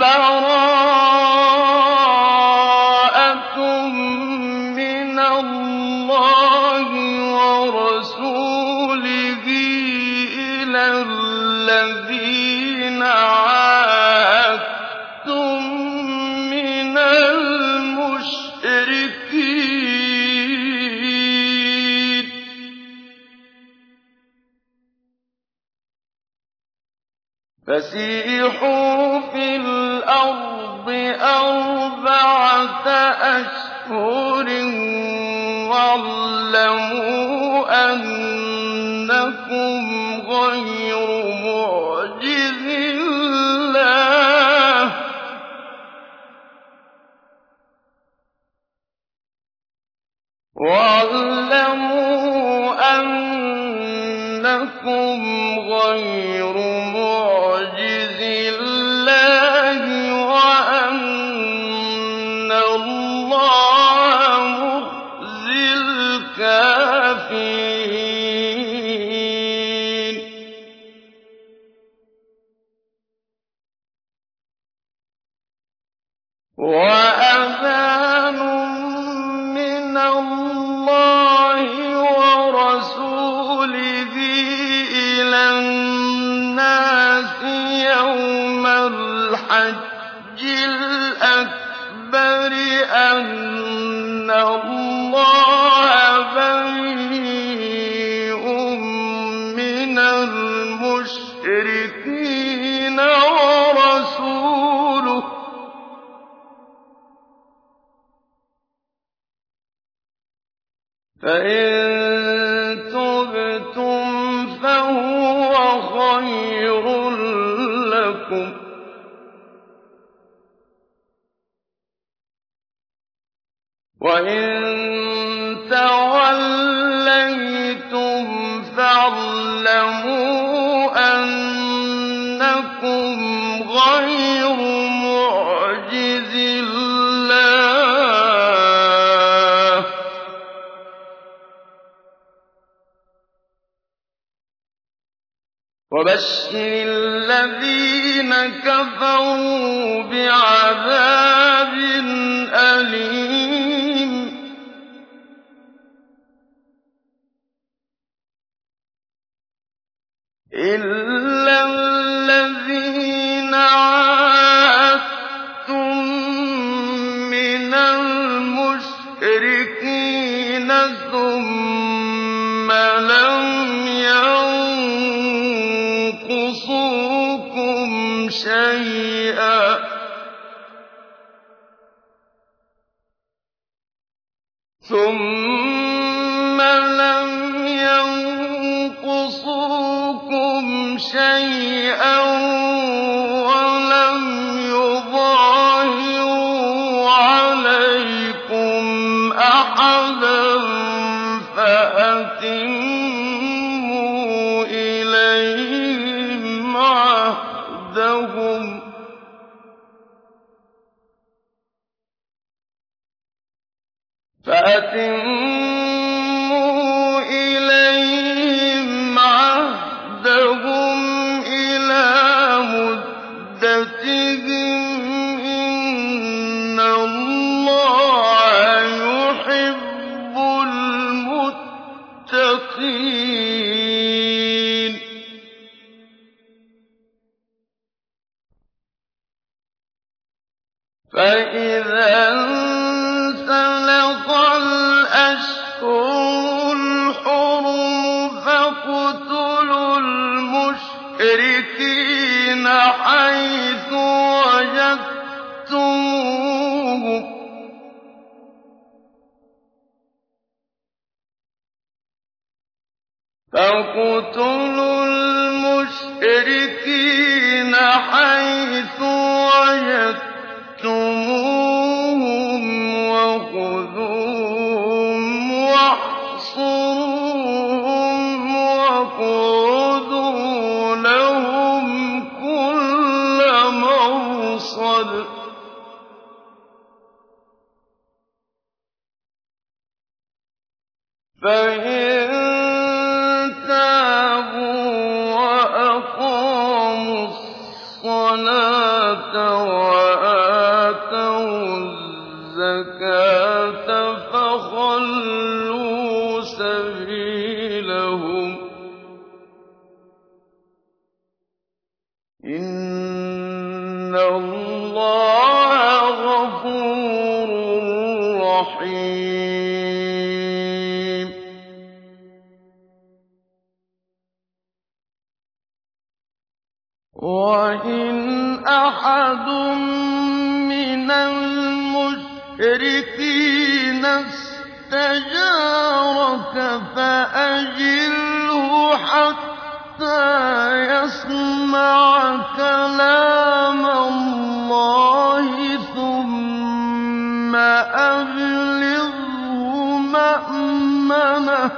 بَرَاءَةٌ الْمُشْرِكِينَ حَيْثُ وَجَدتُّمُوهُمْ فَإِن اسْتَجَارَكَ فَأَجِرْهُ حَتَّىٰ يَسْمَعَ كَلَامَ اللَّهِ ثُمَّ أَبْلِغْهُ مَأْمَنَهُ ۚ.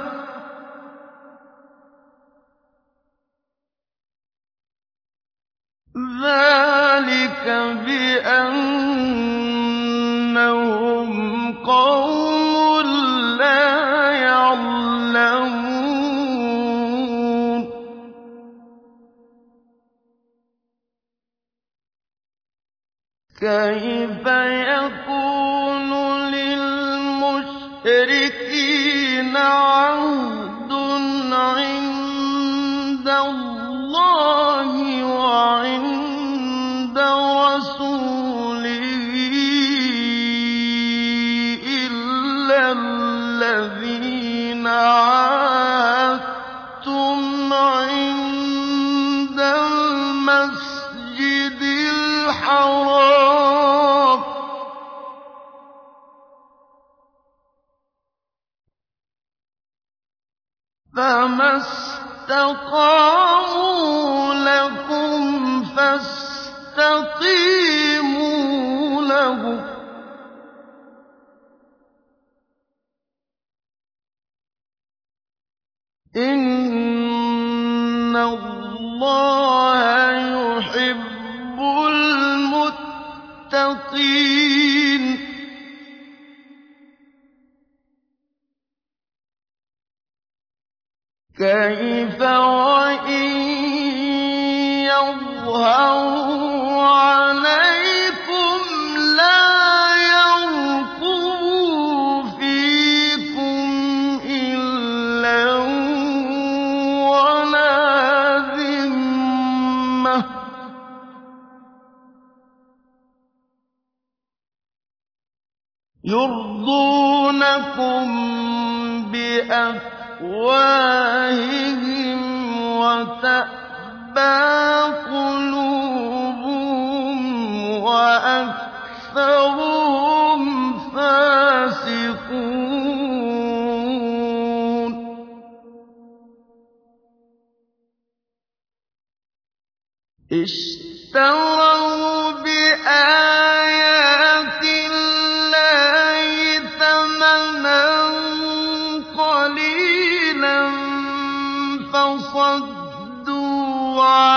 ذَٰلِكَ بِأَنَّهُمْ قَوْمٌ كَيْفَ يَكُونُ لِلْمُشْرِكِينَ عَهْدٌ عِندَ اللَّهِ فَمَا اسْتَقَامُوا لَكُمْ فَاسْتَقِيمُوا لَهُمْ ۚ إِنَّ اللَّهَ يُحِبُّ الْمُتَّقِينَ كَيْفَ وَإِن يَظْهَرُوا عَلَيْكُمْ لَا يَرْقُبُوا فِيكُمْ إِلًّا وَلَا ذِمَّةً ۚ. يُرْضُونَكُم بِأَفْوَاهِهِمْ وَتَأْبَىٰ قُلُوبُهُمْ وَأَكْثَرُهُمْ فَاسِقُونَ. اشْتَرَوْا بِآيَاتِ فَصَدُّوا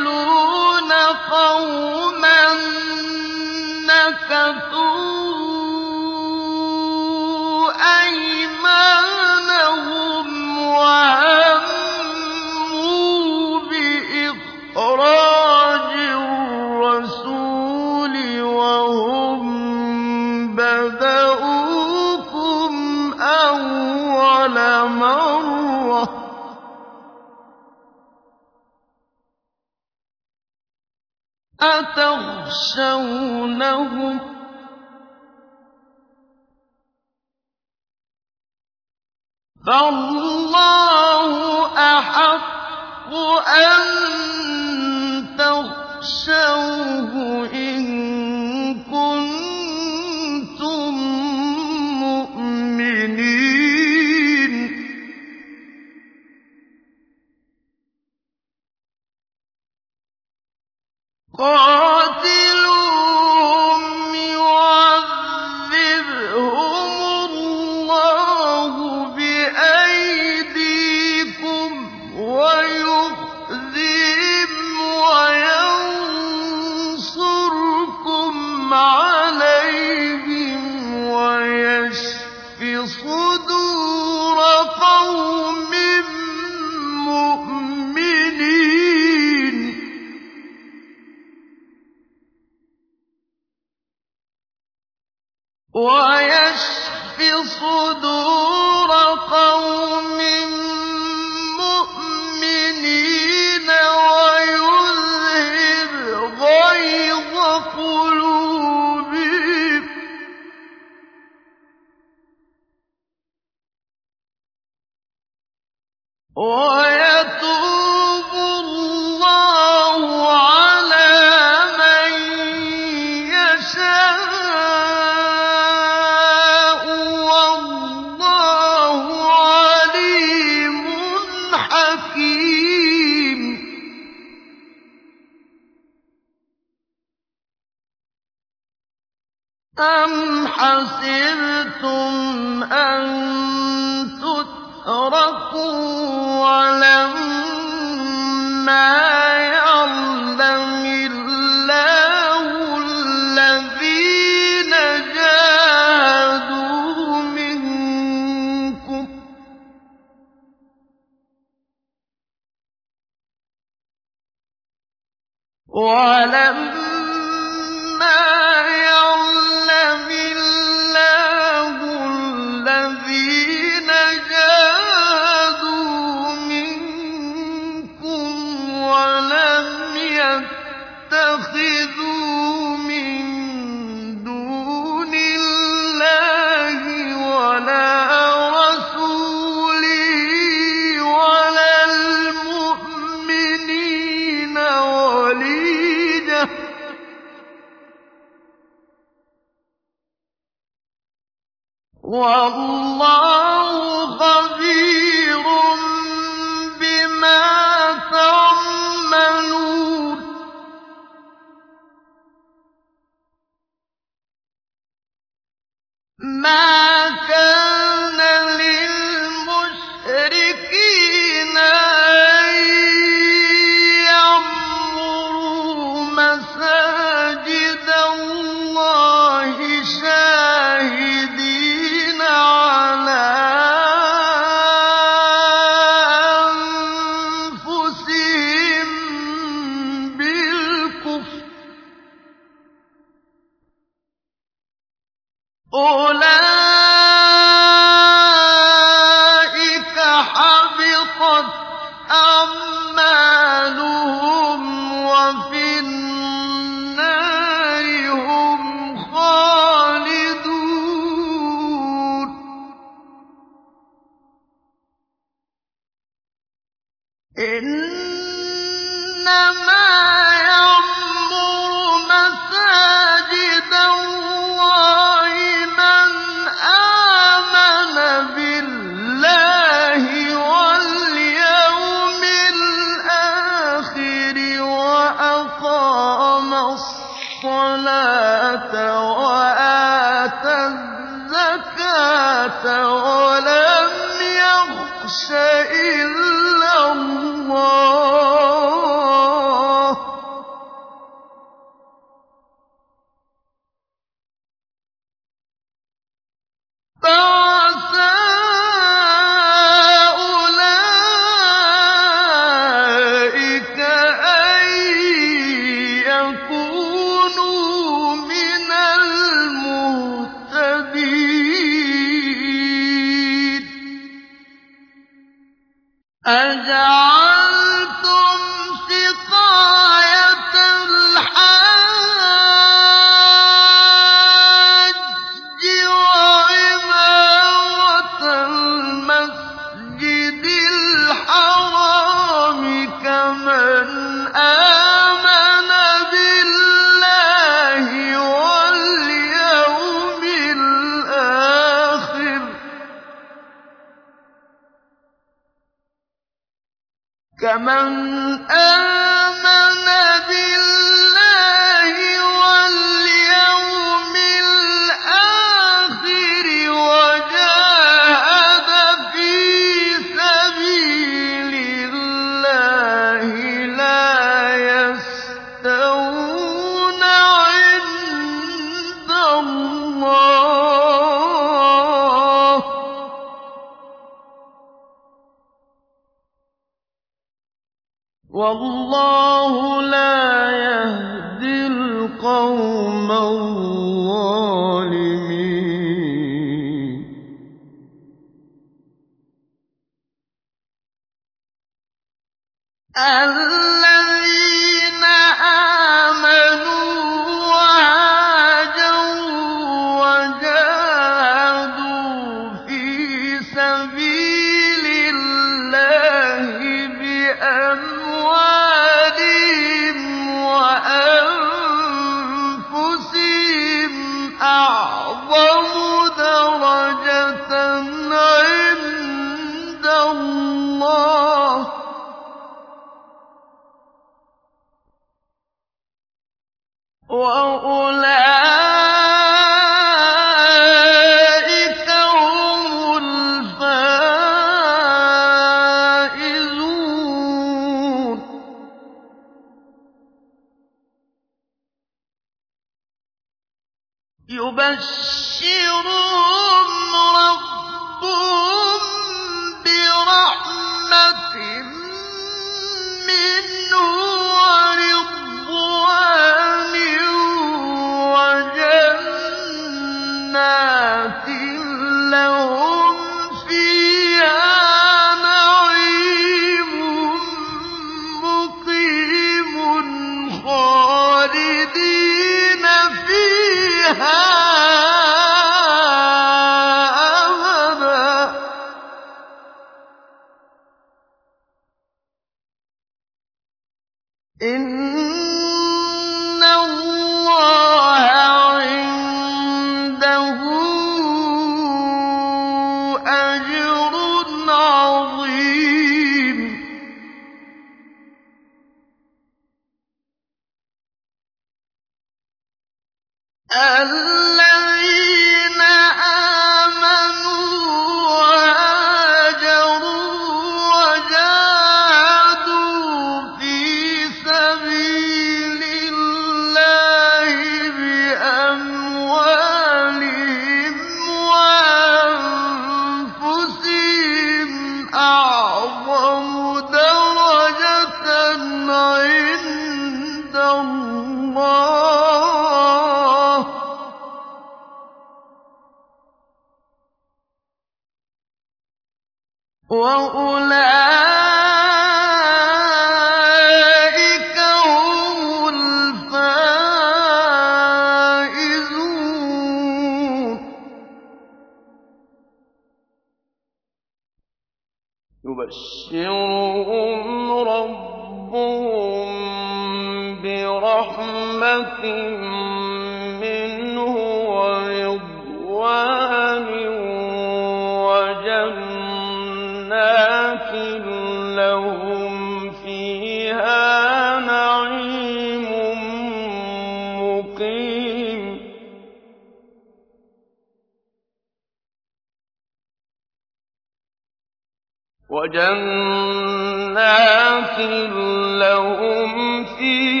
مُّقِيمٌ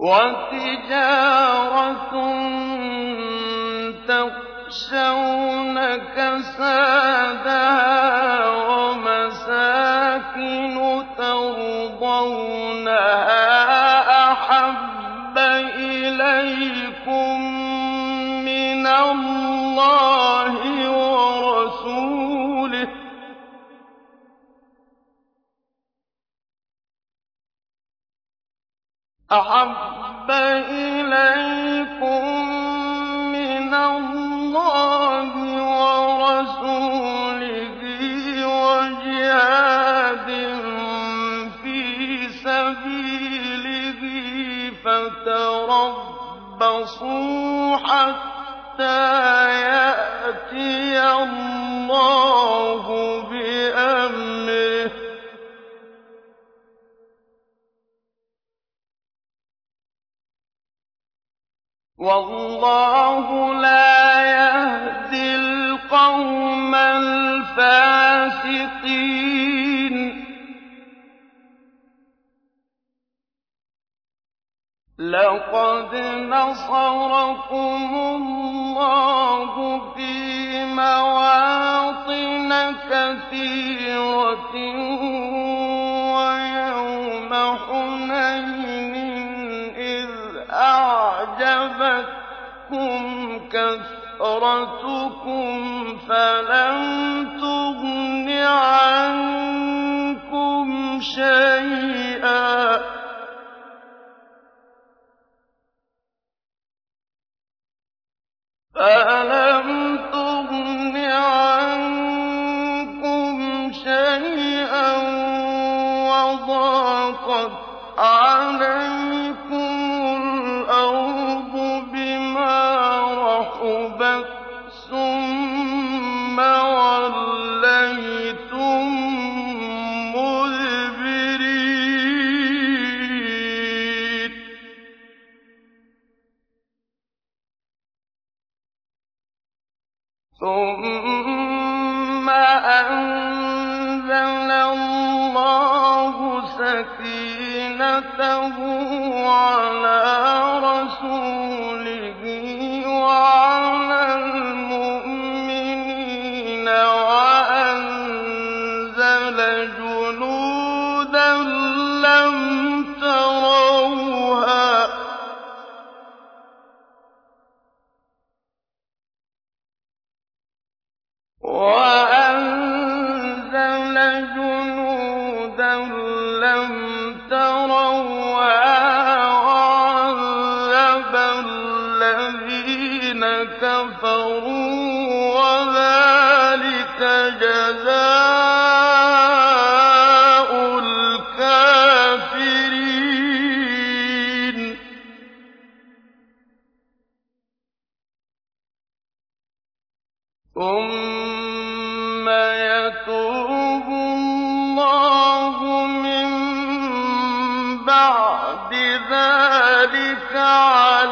وَتِجَارَةٌ تَخْشَوْنَ كَسَادَهَا وَمَسَاكِنُ تَرْضَوْنَهَا وَرَسُولِهِ وَجِهَادٍ فِي سَبِيلِهِ فَتَرَبَّصُوا حَتَّىٰ يَأْتِيَ اللَّهُ بِأَمْرِهِ ۗ وَاللَّهُ لَا يَهْدِي الْقَوْمَ الْفَاسِقِينَ. لَقَدْ نَصَرَكُمُ اللَّهُ فِي مَوَاطِنَ كَثِيرَةٍ وَيَوْمَ حُنَيْنٍ. أَعْجَبَتْكُمْ كَثْرَتُكُمْ فَلَمْ تُغْنِ عَنكُمْ شَيْئًا. وَضَاقَتْ عَلَيْكُمُ سَكِينَتَهُ عَلَىٰ رَسُولِهِ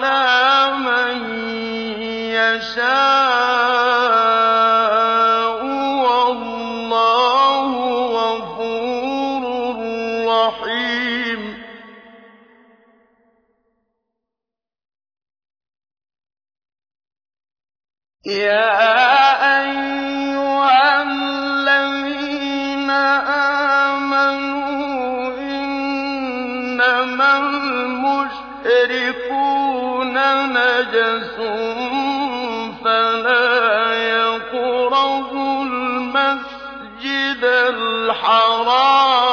عَلَىٰ الْحَرَامَ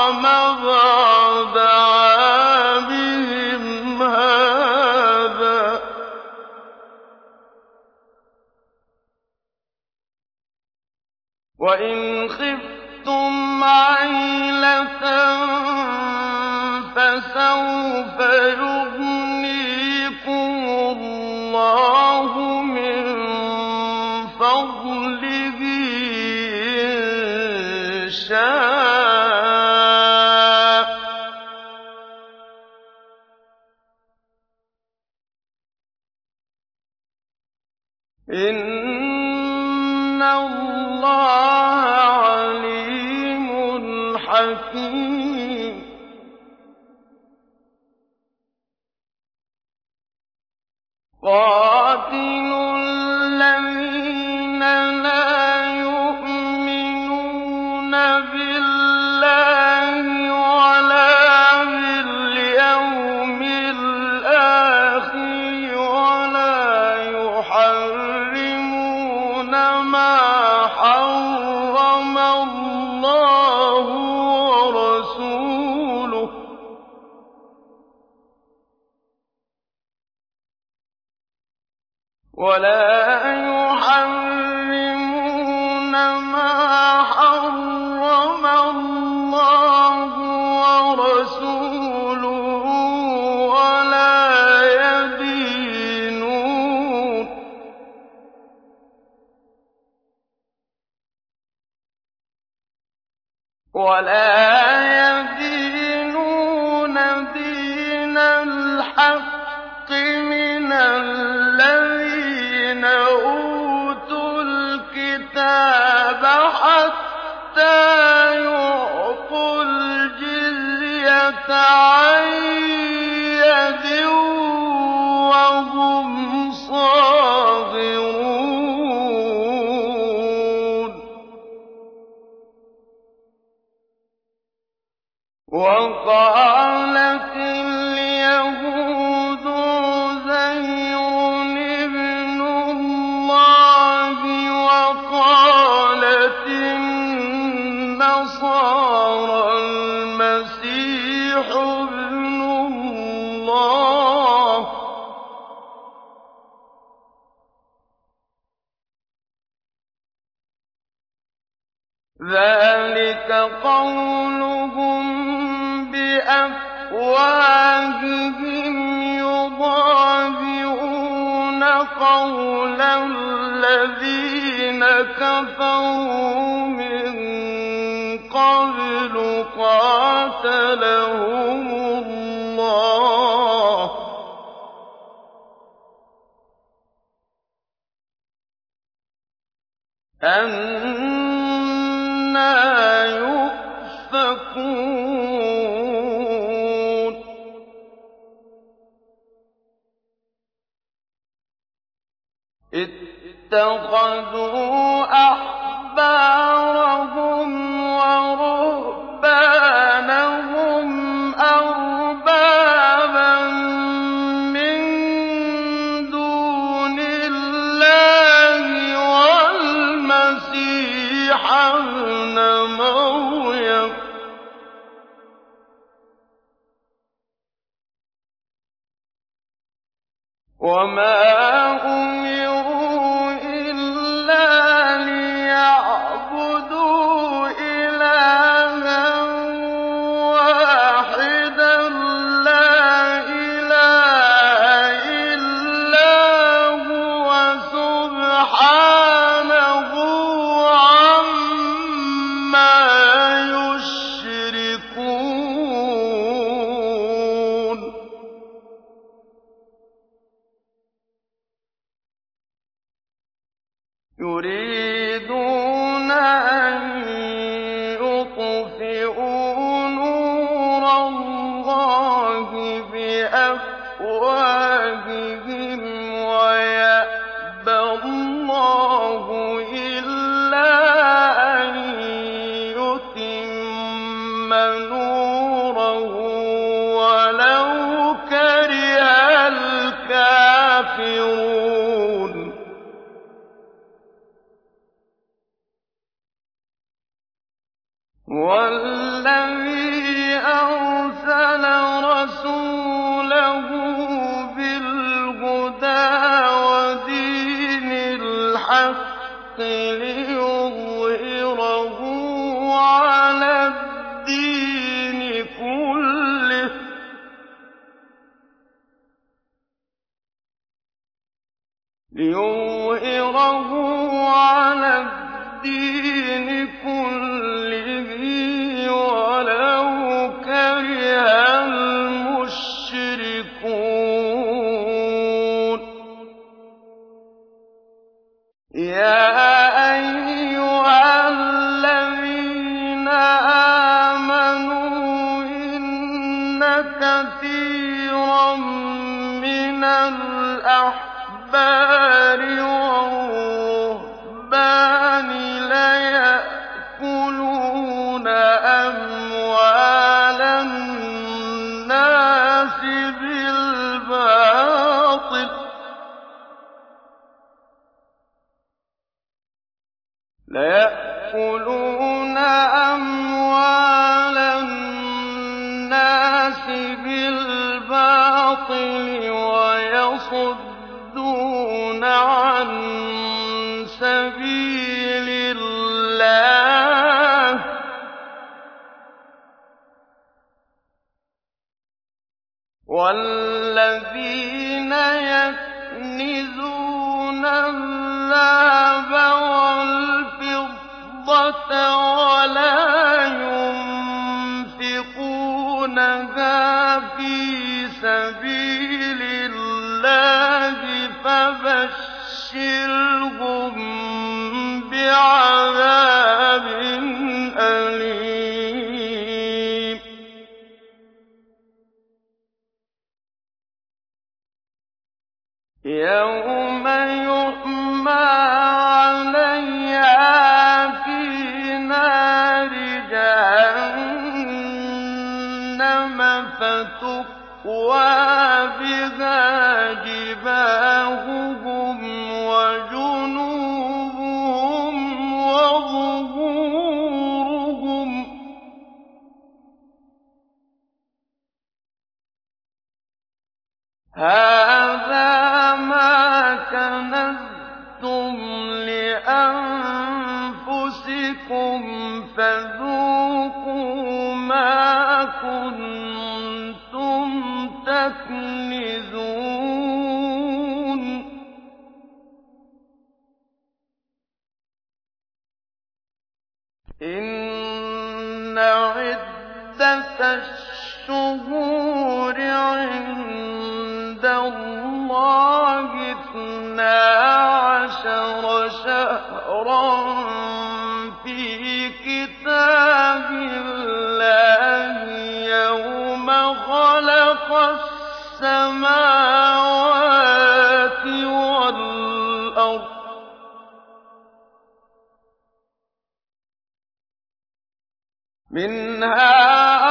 منها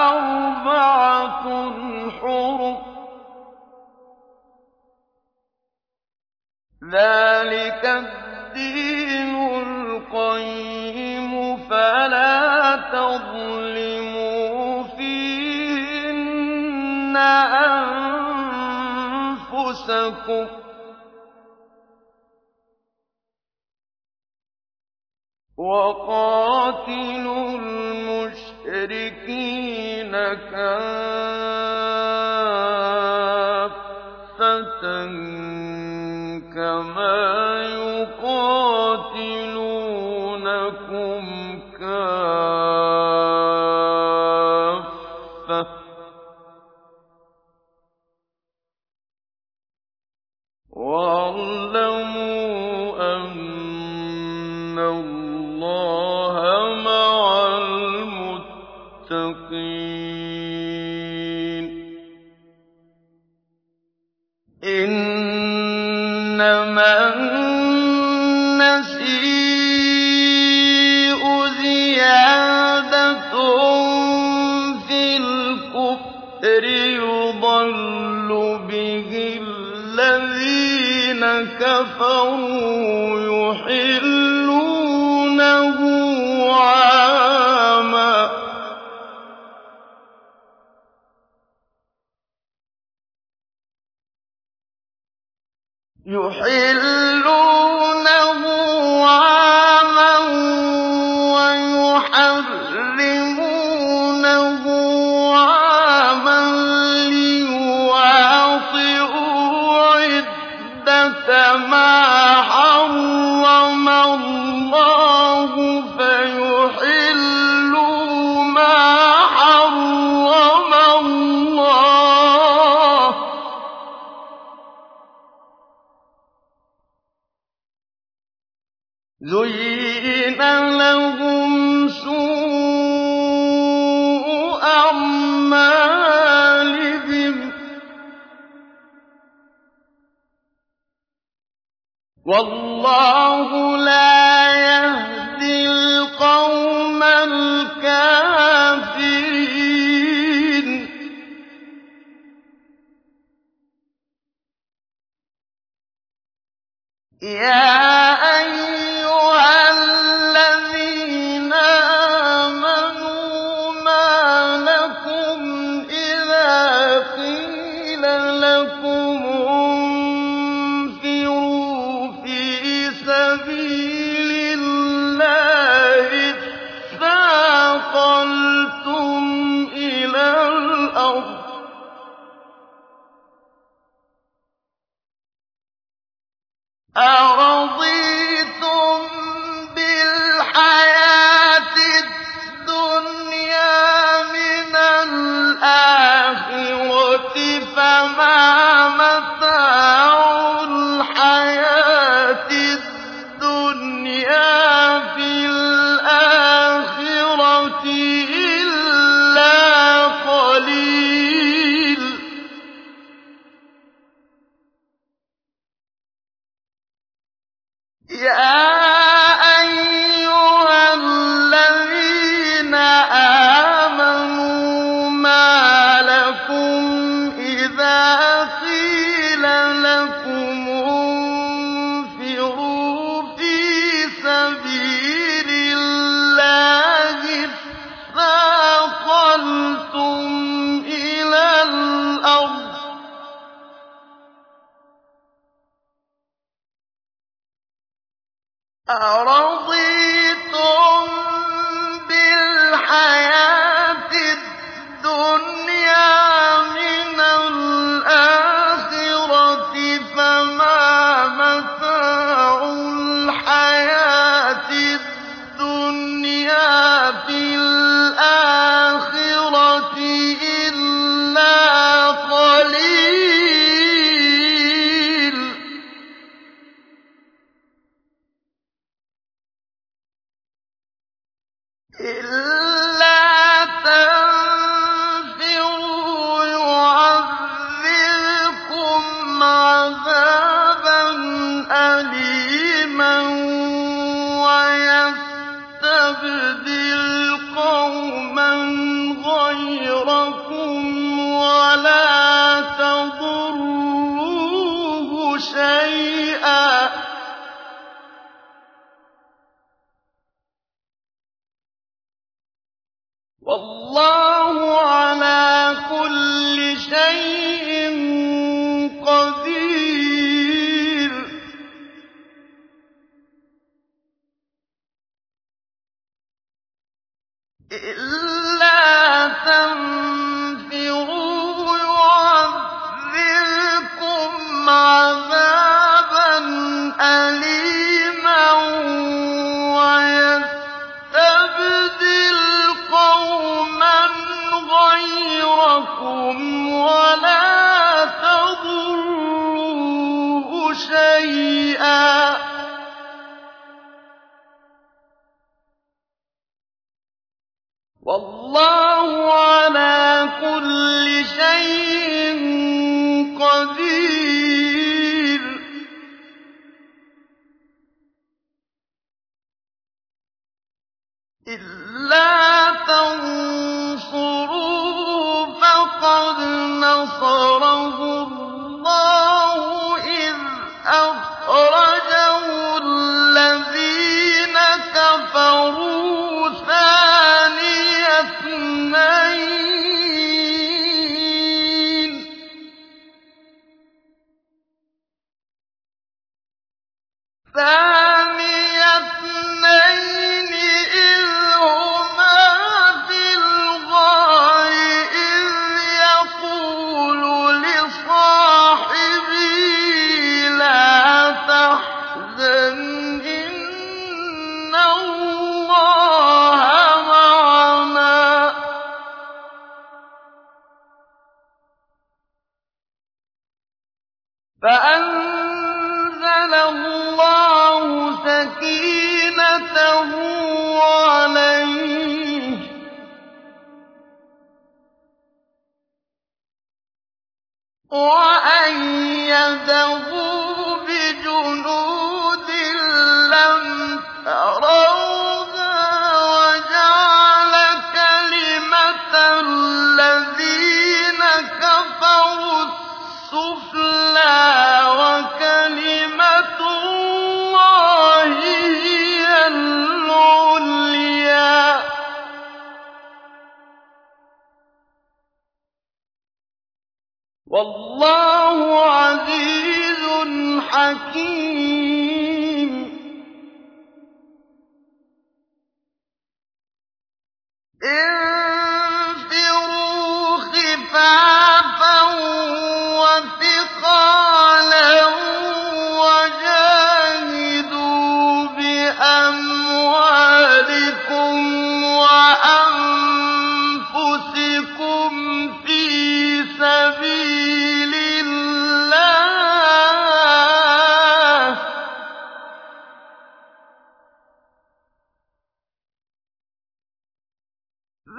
أربعة حرم. ذلك الدين القيم فلا تظلموا فيهن أنفسكم. وقاتلوا مكان اللَّهُ أَرَضِيتُم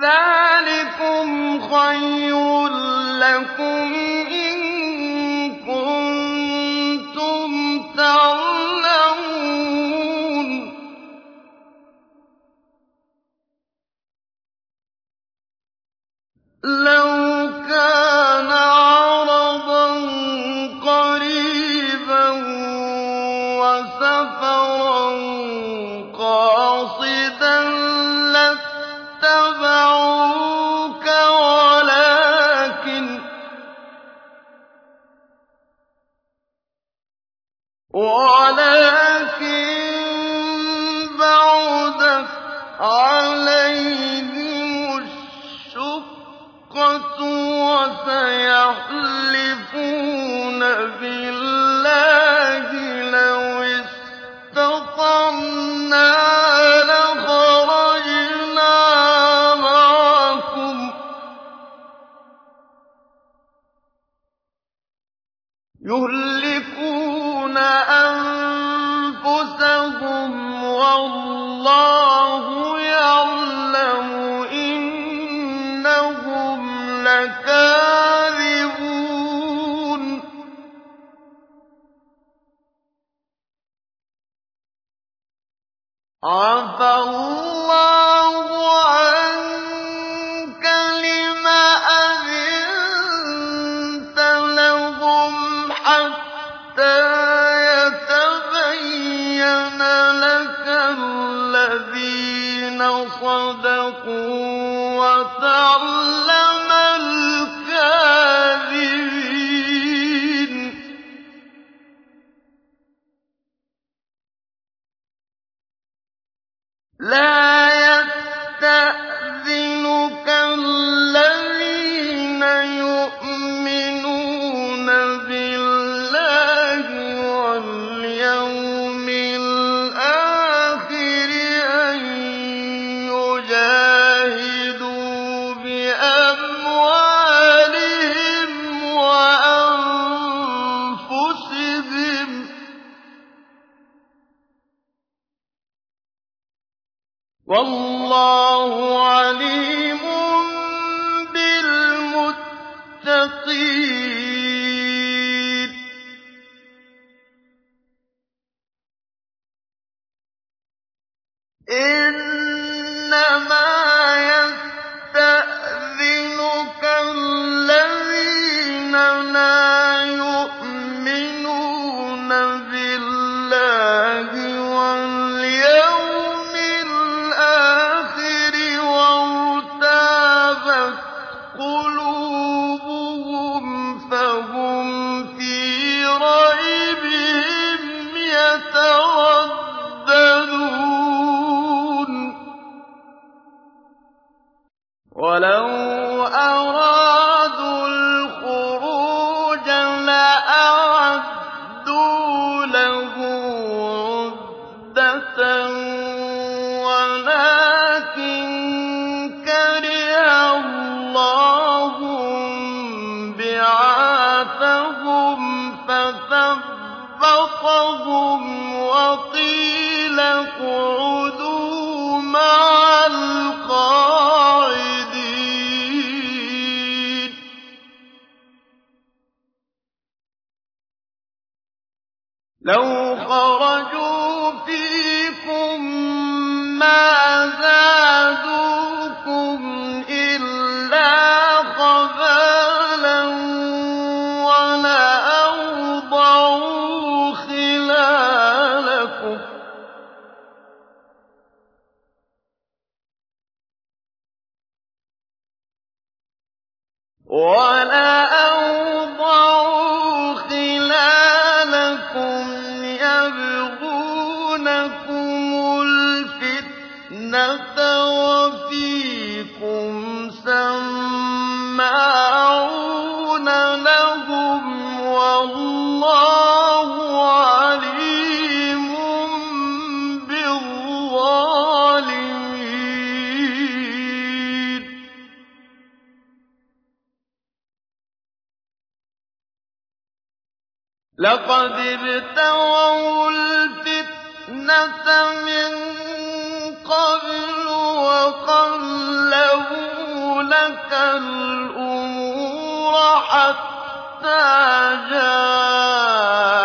ذَٰلِكُمْ خَيْرٌ لَّكُمْ إِن كُنتُمْ تَعْلَمُونَ. ولا لقد ابتغوا الفتنة من قبل وقلبوا لك الأمور حتى جاءوا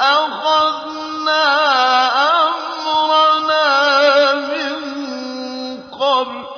أَخَذْنَا أَمْرَنَا مِن قَبْلُ ۚ.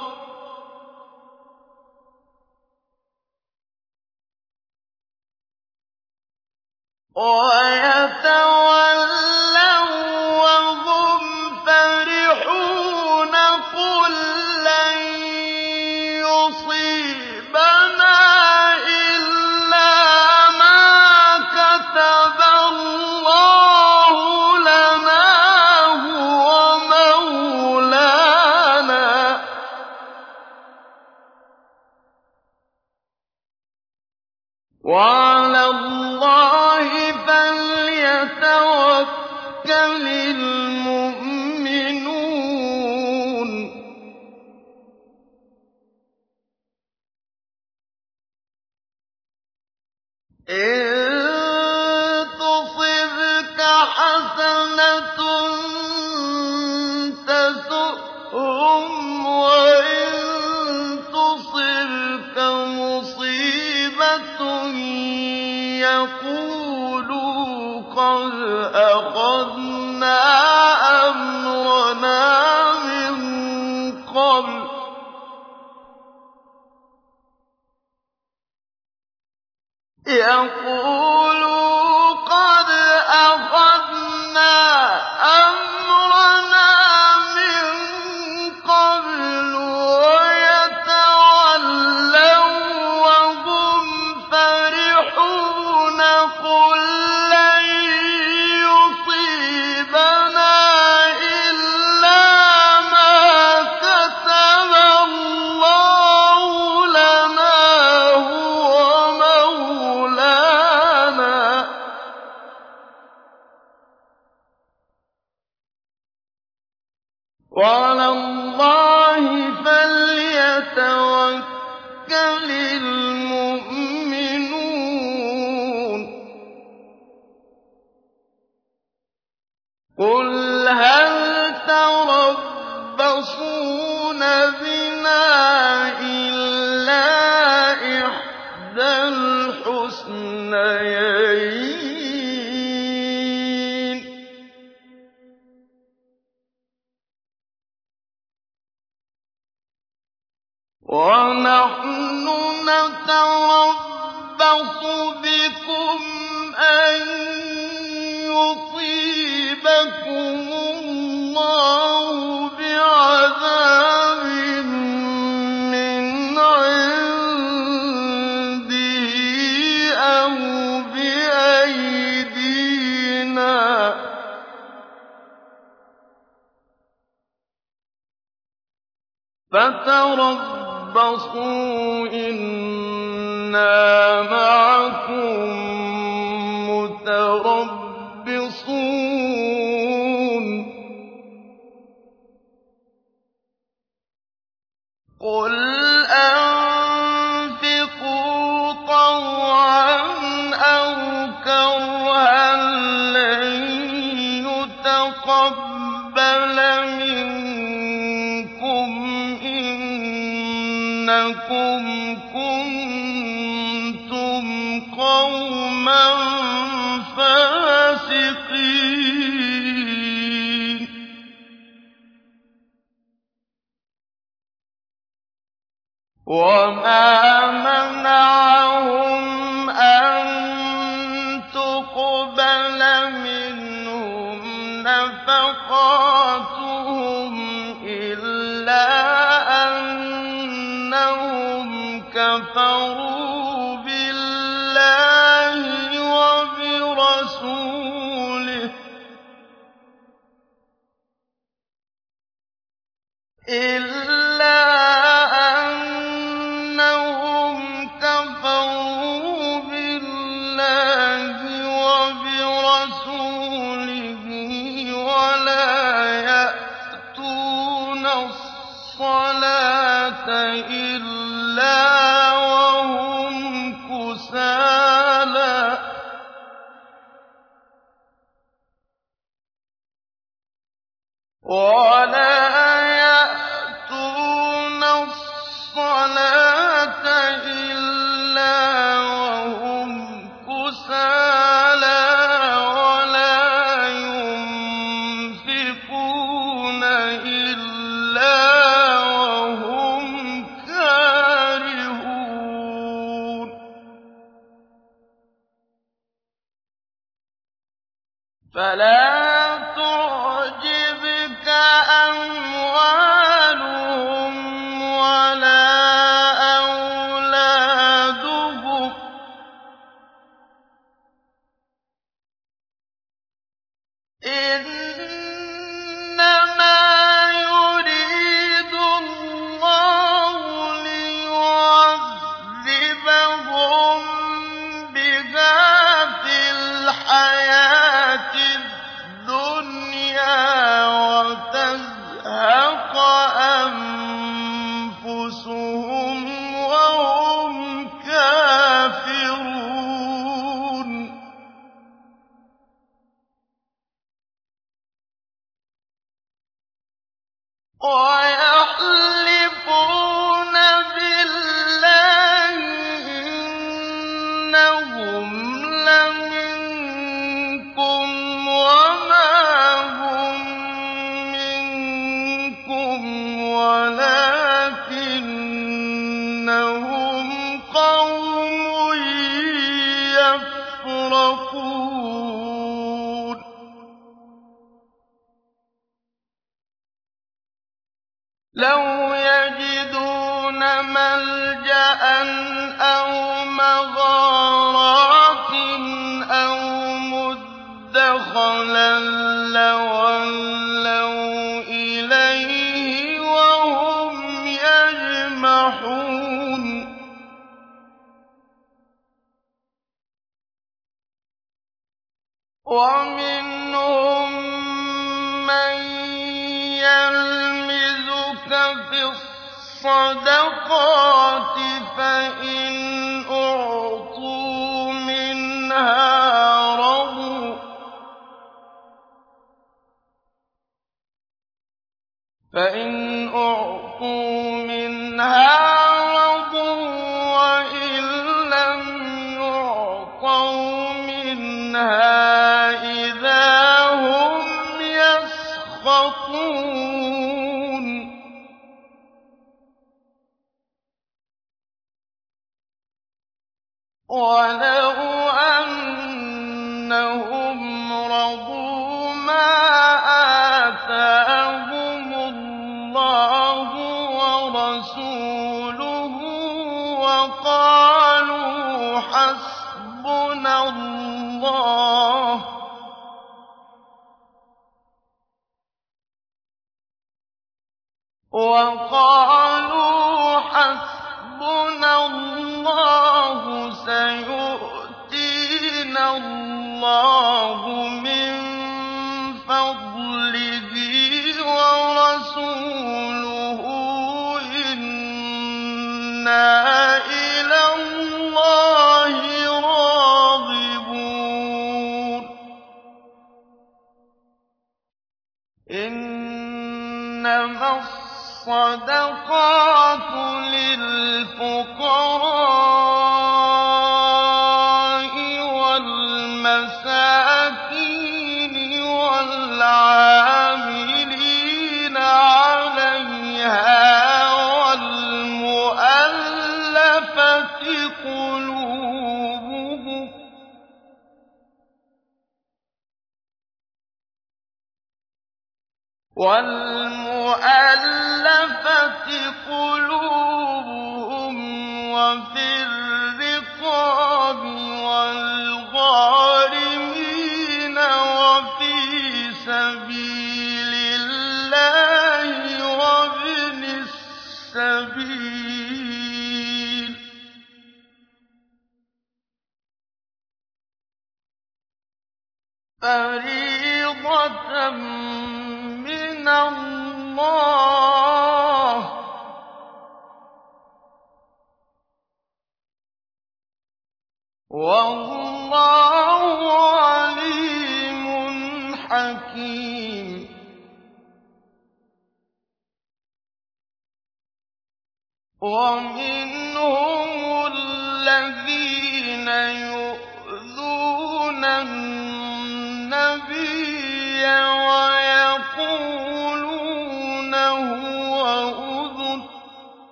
وعلى الله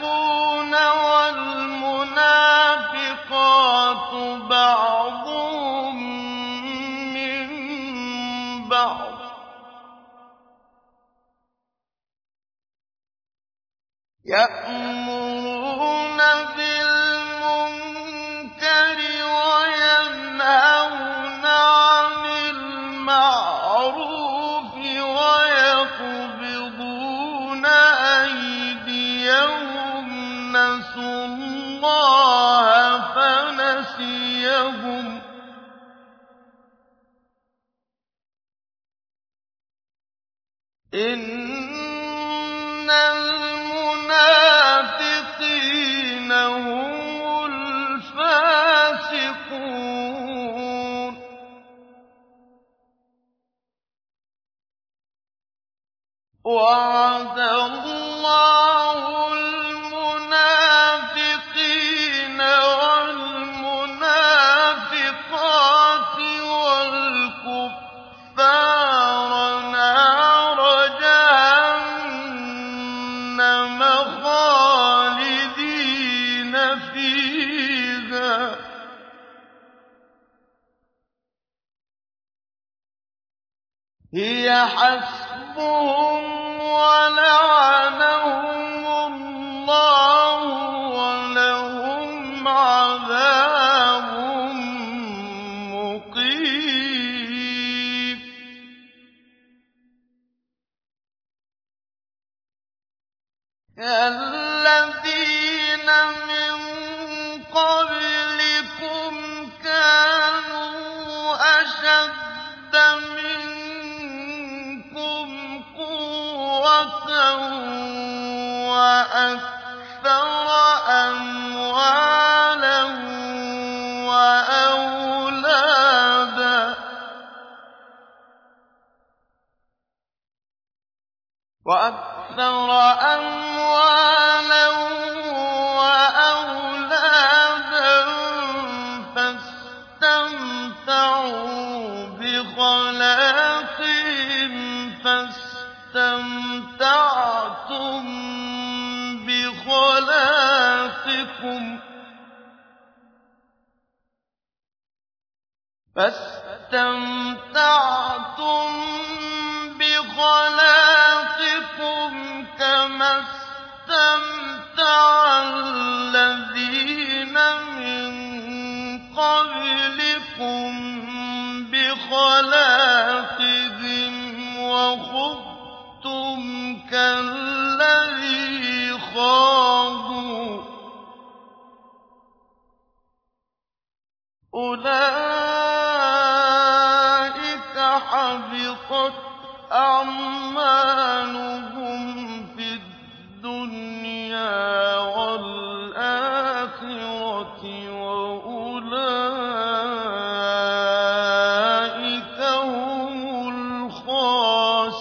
الْمُنَافِقُونَ وَالْمُنَافِقَاتُ بَعْضُهُم مِّن بَعْضٍ ۚ. يَأْمُرُونَ اللَّهَ فَنَسِيَهُمْ ۗ. إِنَّ الْمُنَافِقِينَ هُمُ الْفَاسِقُونَ. وَعَدَ اللَّهُ هِيَ حَسْبُهُمْ ۚ وَلَعَنَهُمُ وَأَكْثَرَ أَمْوَالًا وَأَوْلَادًا فَاسْتَمْتَعُوا. بِخَلَاقِكُمْ كَمَا اسْتَمْتَعَ الَّذِينَ مِن قَبْلِكُم بِخَلَاقِهِمْ وَخُضْتُمْ كَالَّذِي خَاضُوا ۚ أُولَٰئِكَ حَبِطَتْ أَعْمَالُهُمْ فِي الدُّنْيَا وَالْآخِرَةِ ۖ وَأُولَٰئِكَ هُمُ الْخَاسِرُونَ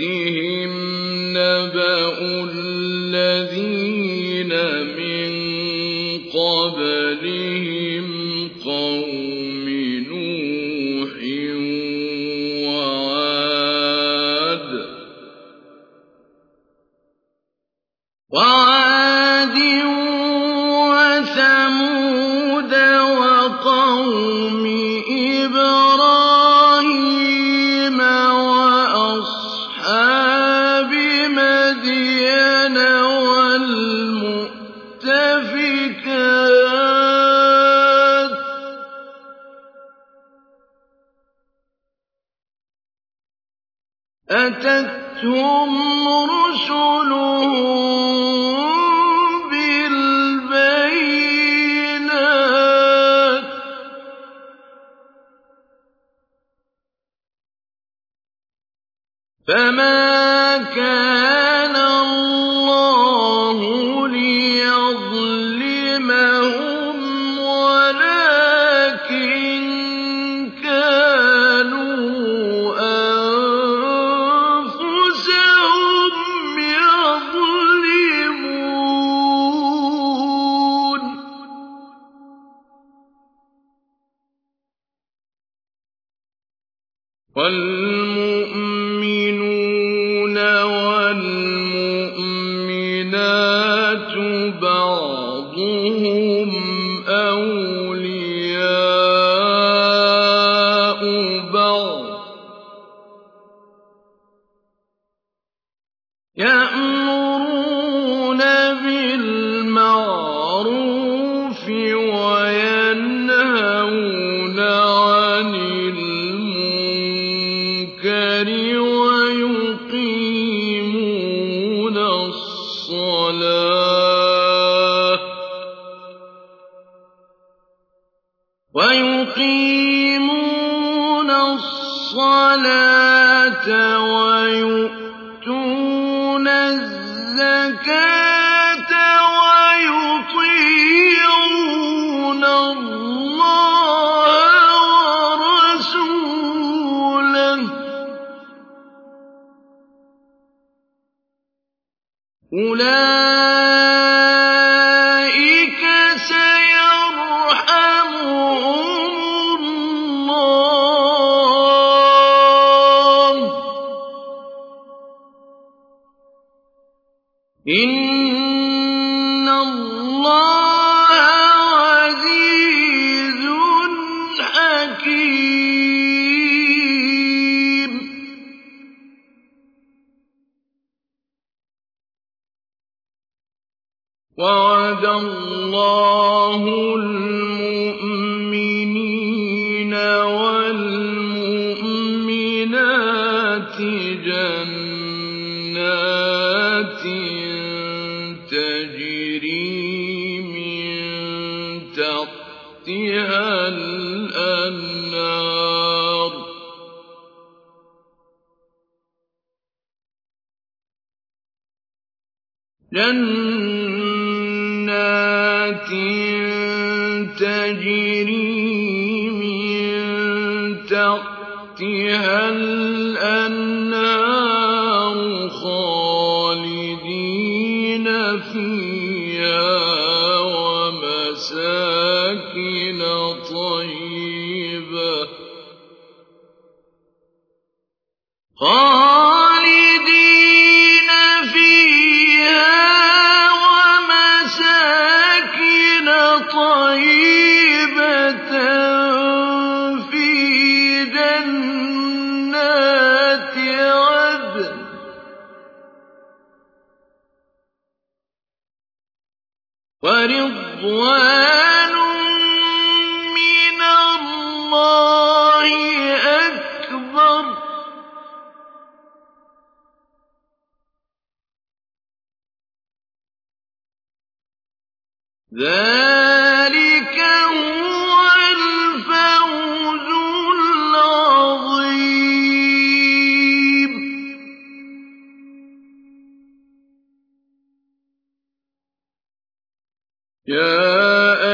أَلَمْ أَتَتْهُمْ رُسُلُهُم بِالْبَيِّنَاتِ ۖ. فَمَا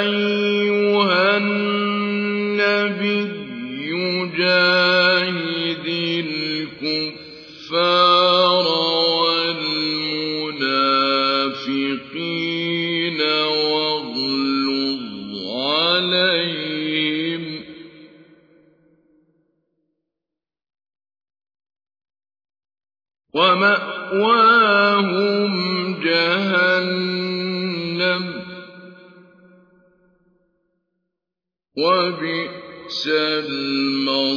أَيُّهَا النَّبِيُّ جَاهِدِ الْكُفَّارَ وَالْمُنَافِقِينَ وَاغْلُظْ عَلَيْهِمْ ۚ. وَمَأْوَاهُمْ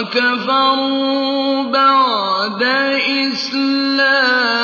وكفروا بعد إسلامهم.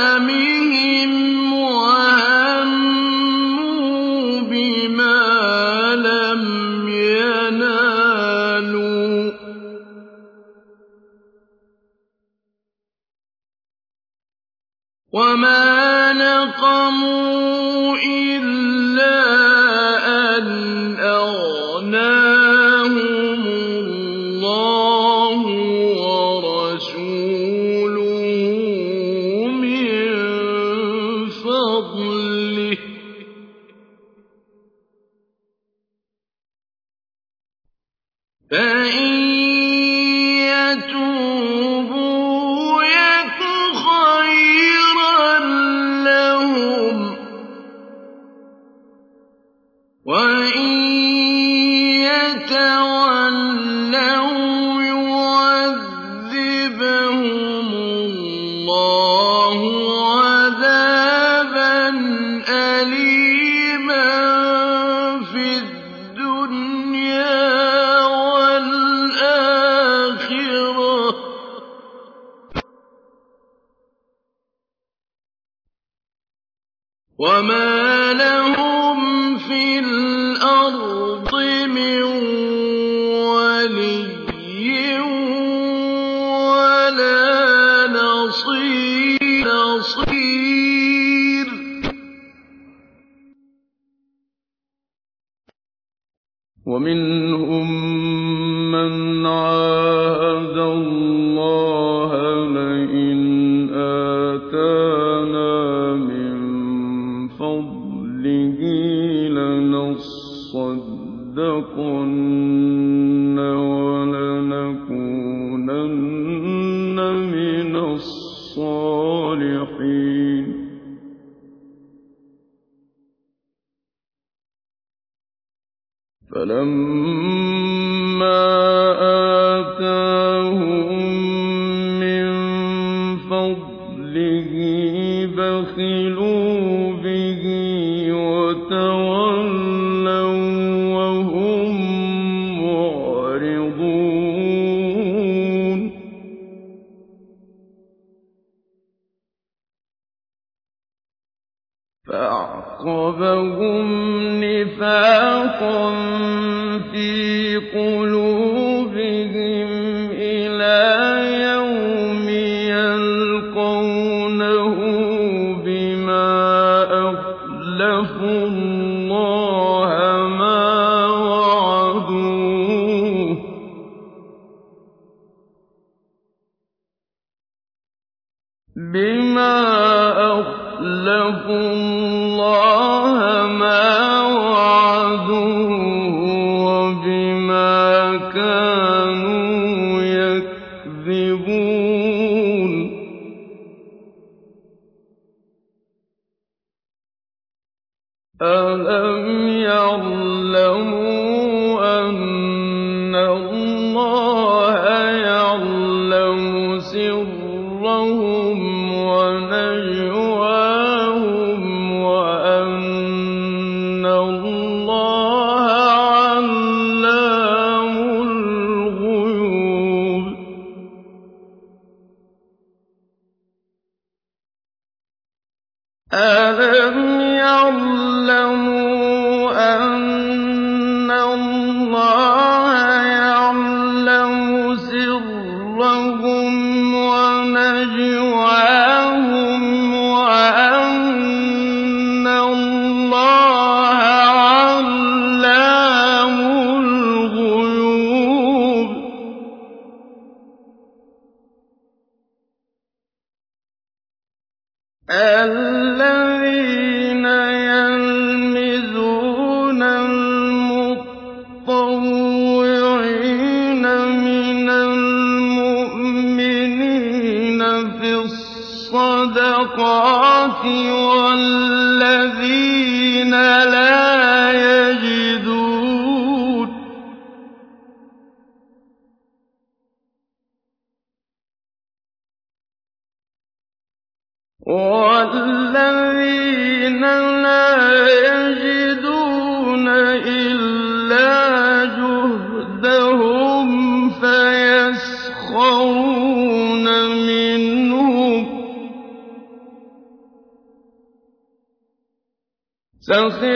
اللَّهَ سَخِرَ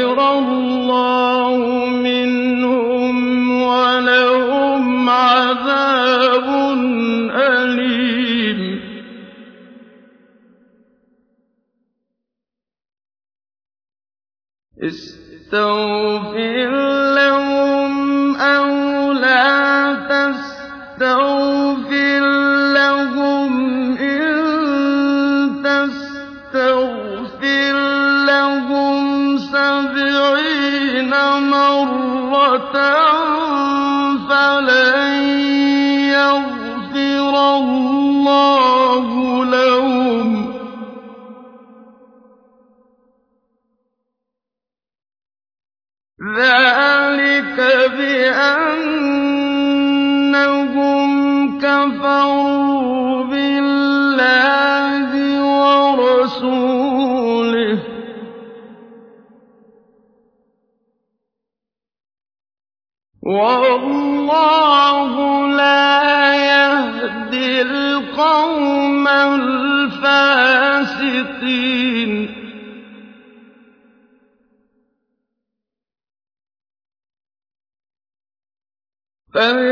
فمن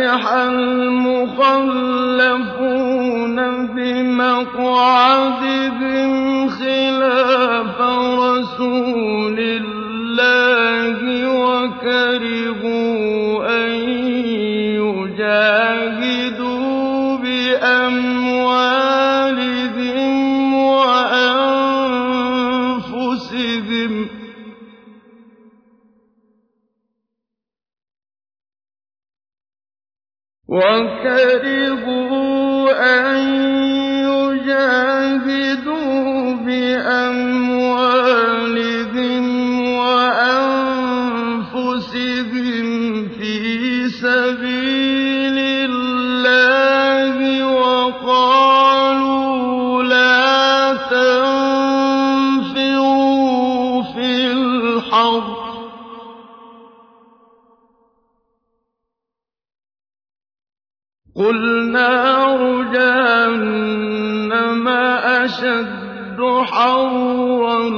قُلْ نَارُ جَهَنَّمَ أَشَدُّ حَرًّا ۚ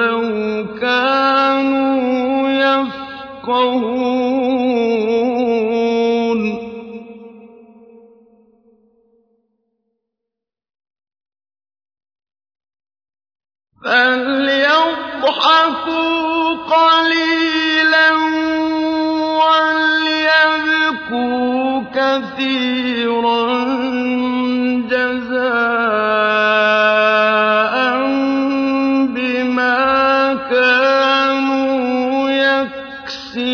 لَّوْ كَانُوا يَفْقَهُونَ. فَلْيَضْحَكُوا قَلِيلًا وَلْيَبْكُوا كَثِيرًا. أَجْرًا جَزَاءً بِمَا كَانُوا يَكْسِبُونَ.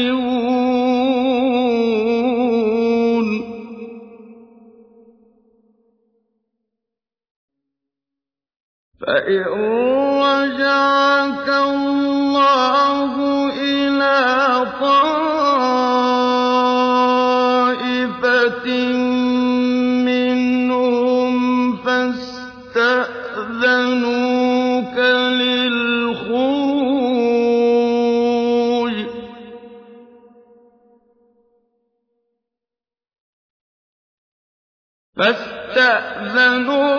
يَحْزَنُونَ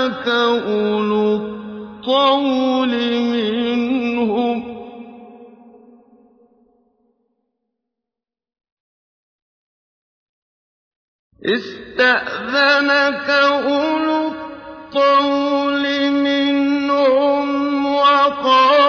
هُنَالِكَ أُولُو الطَّوْلِ مِنْهُمْ ۚ. اسْتَأْذَنَكَ أُولُو الطَّوْلِ مِنْهُمْ وَقَالَ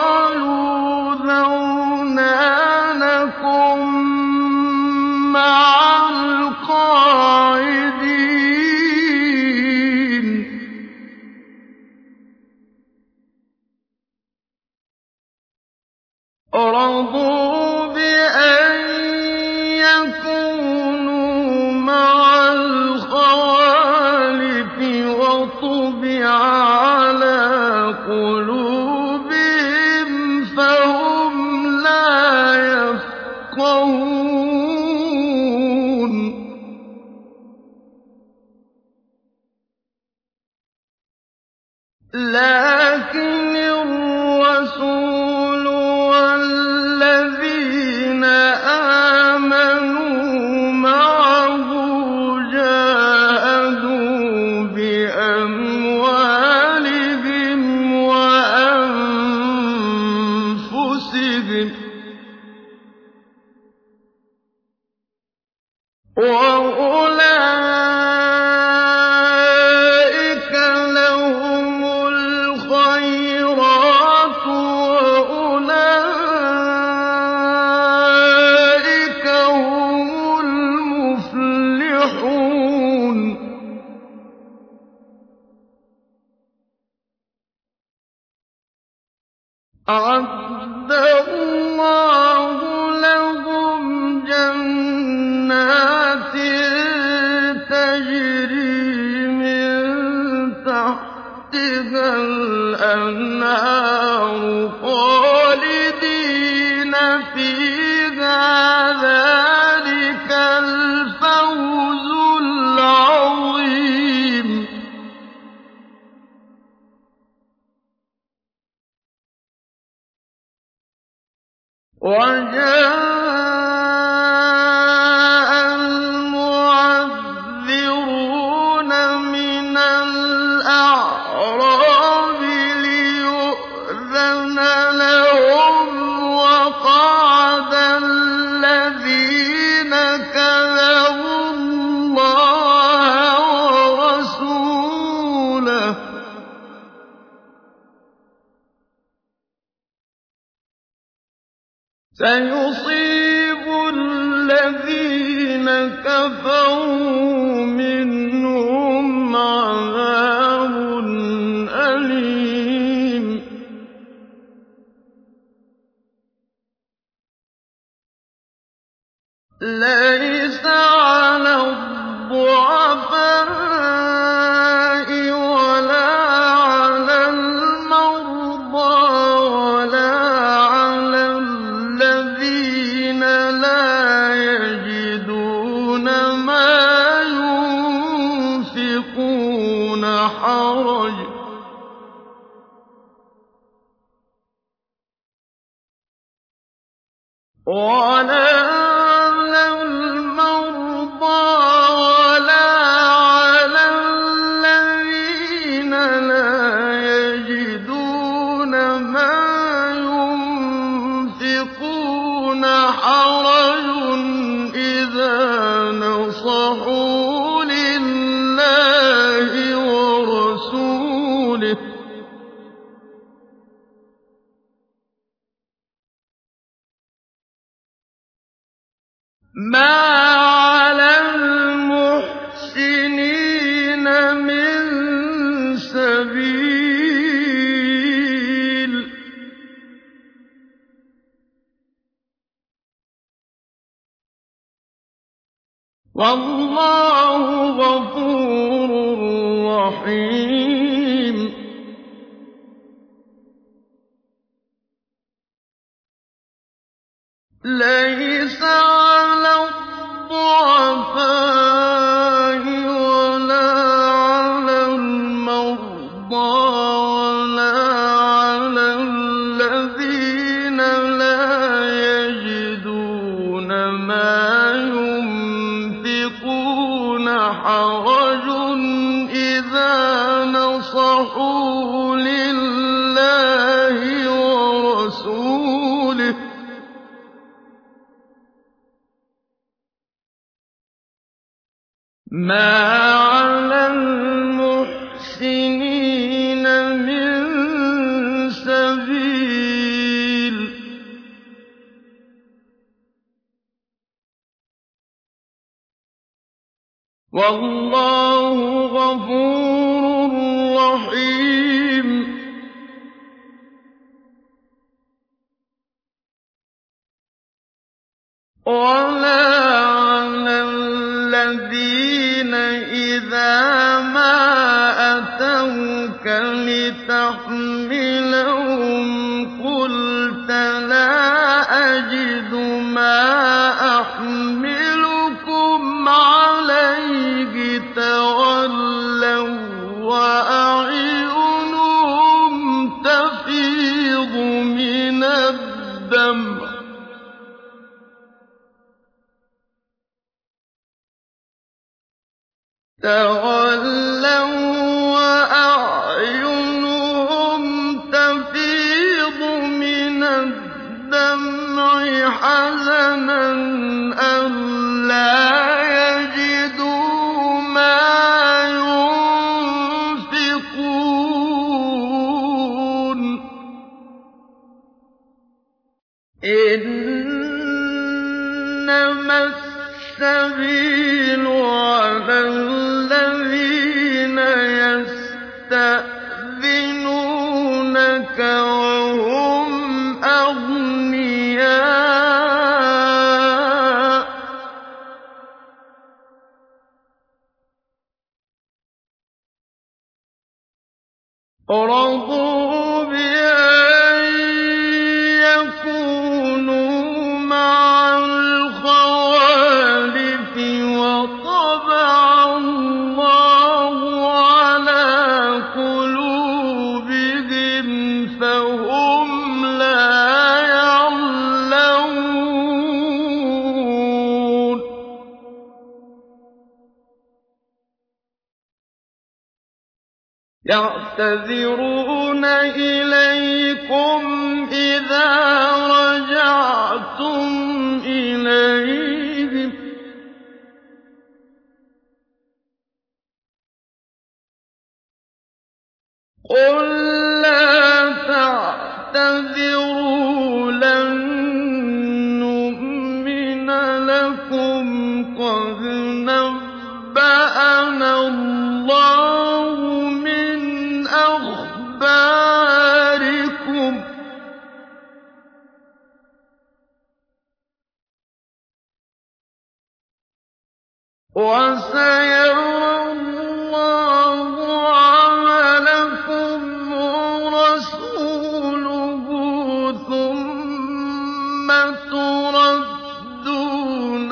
مَا عَلَى الْمُحْسِنِينَ مِن سَبِيلٍ ۚ وَاللَّهُ غَفُورٌ رَّحِيمٌ مَّا ثُمَّ تُرَدُّونَ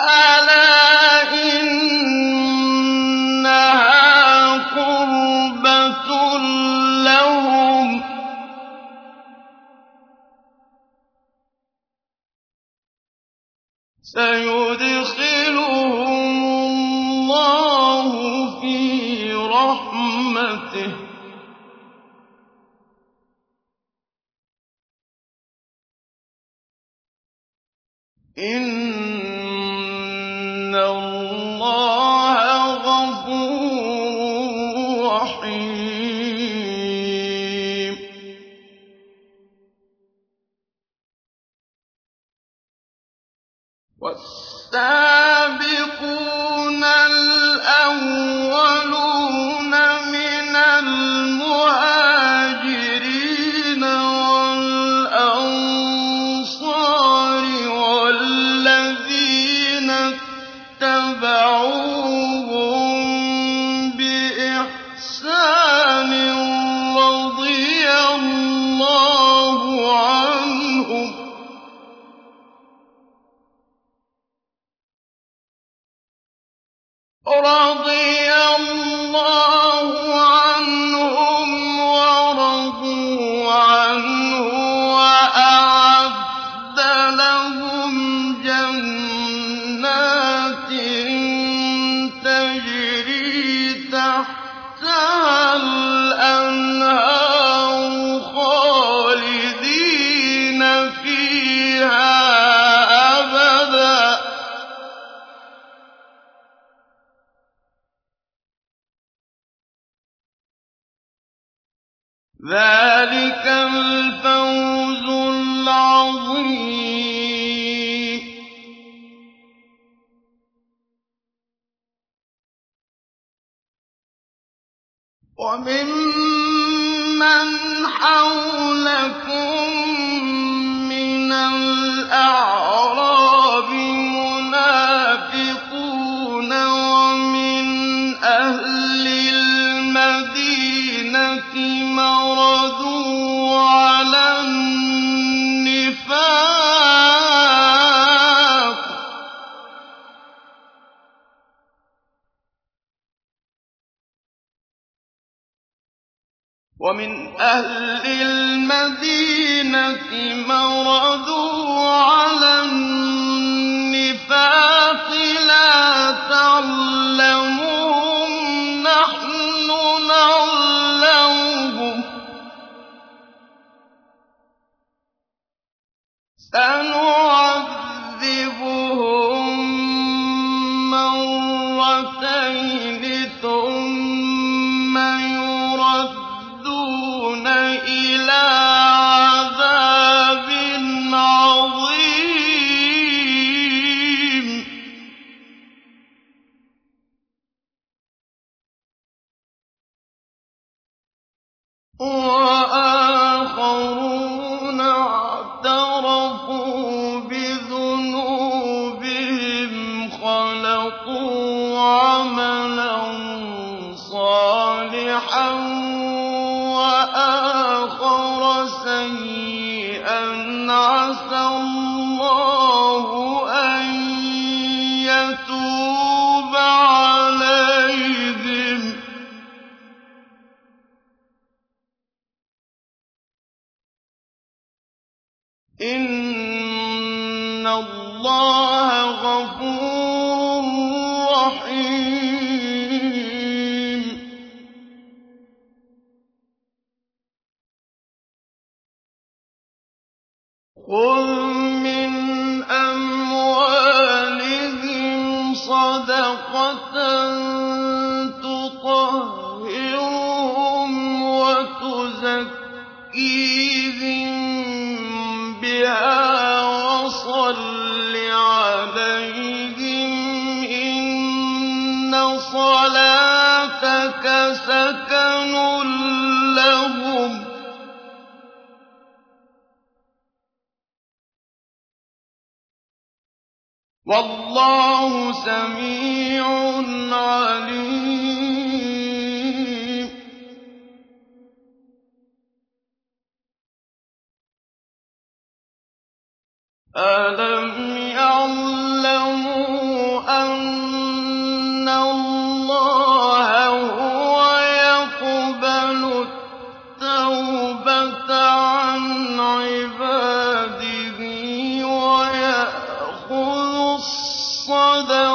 أَلَا إِنَّهَا قُرْبَةٌ لَّهُمْ ۚ سَيُدْخِلُهُمُ اللَّهُ فِي رَحْمَتِهِ ۗ إِنَّ مِنْ أَمْوَالِهِمْ صَدَقَةً تُطَهِّرُهُمْ وَتُزَكِّيهِم بِهَا وَصَلِّ عَلَيْهِمْ ۖ إِنَّ صَلَاتَكَ سَكَنٌ وَاللَّهُ سَمِيعٌ عَلِيمٌ. أَلَمْ يَعْلَمُوا أَنَّ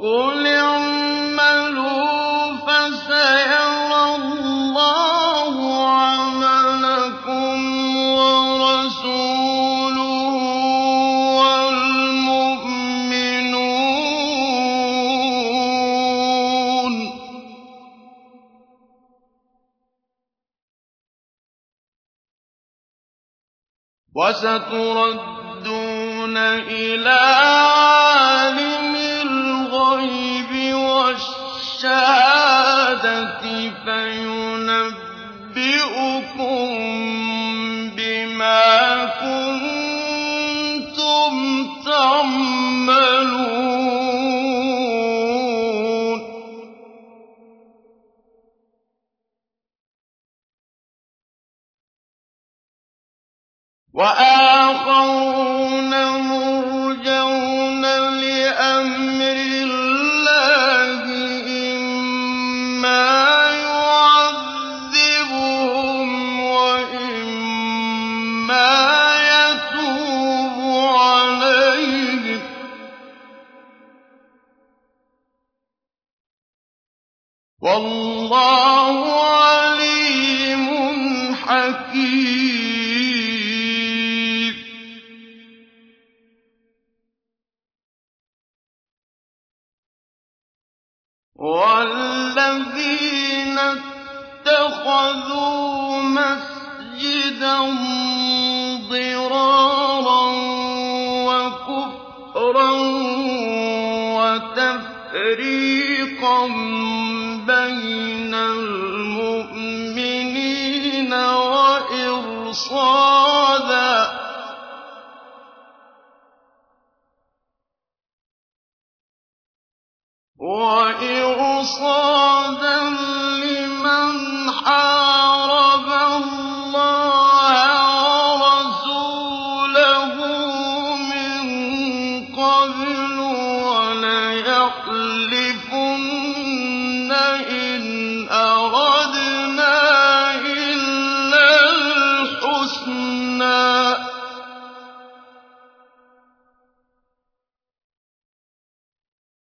وَقُلِ اعْمَلُوا فَسَيَرَى اللَّهُ عَمَلَكُمْ وَرَسُولُهُ وَالْمُؤْمِنُونَ ۖ وَسَتُرَدُّونَ إِلَىٰ وَالشَّهَادَةِ فَيُنَبِّئُكُم بِمَا كُنتُمْ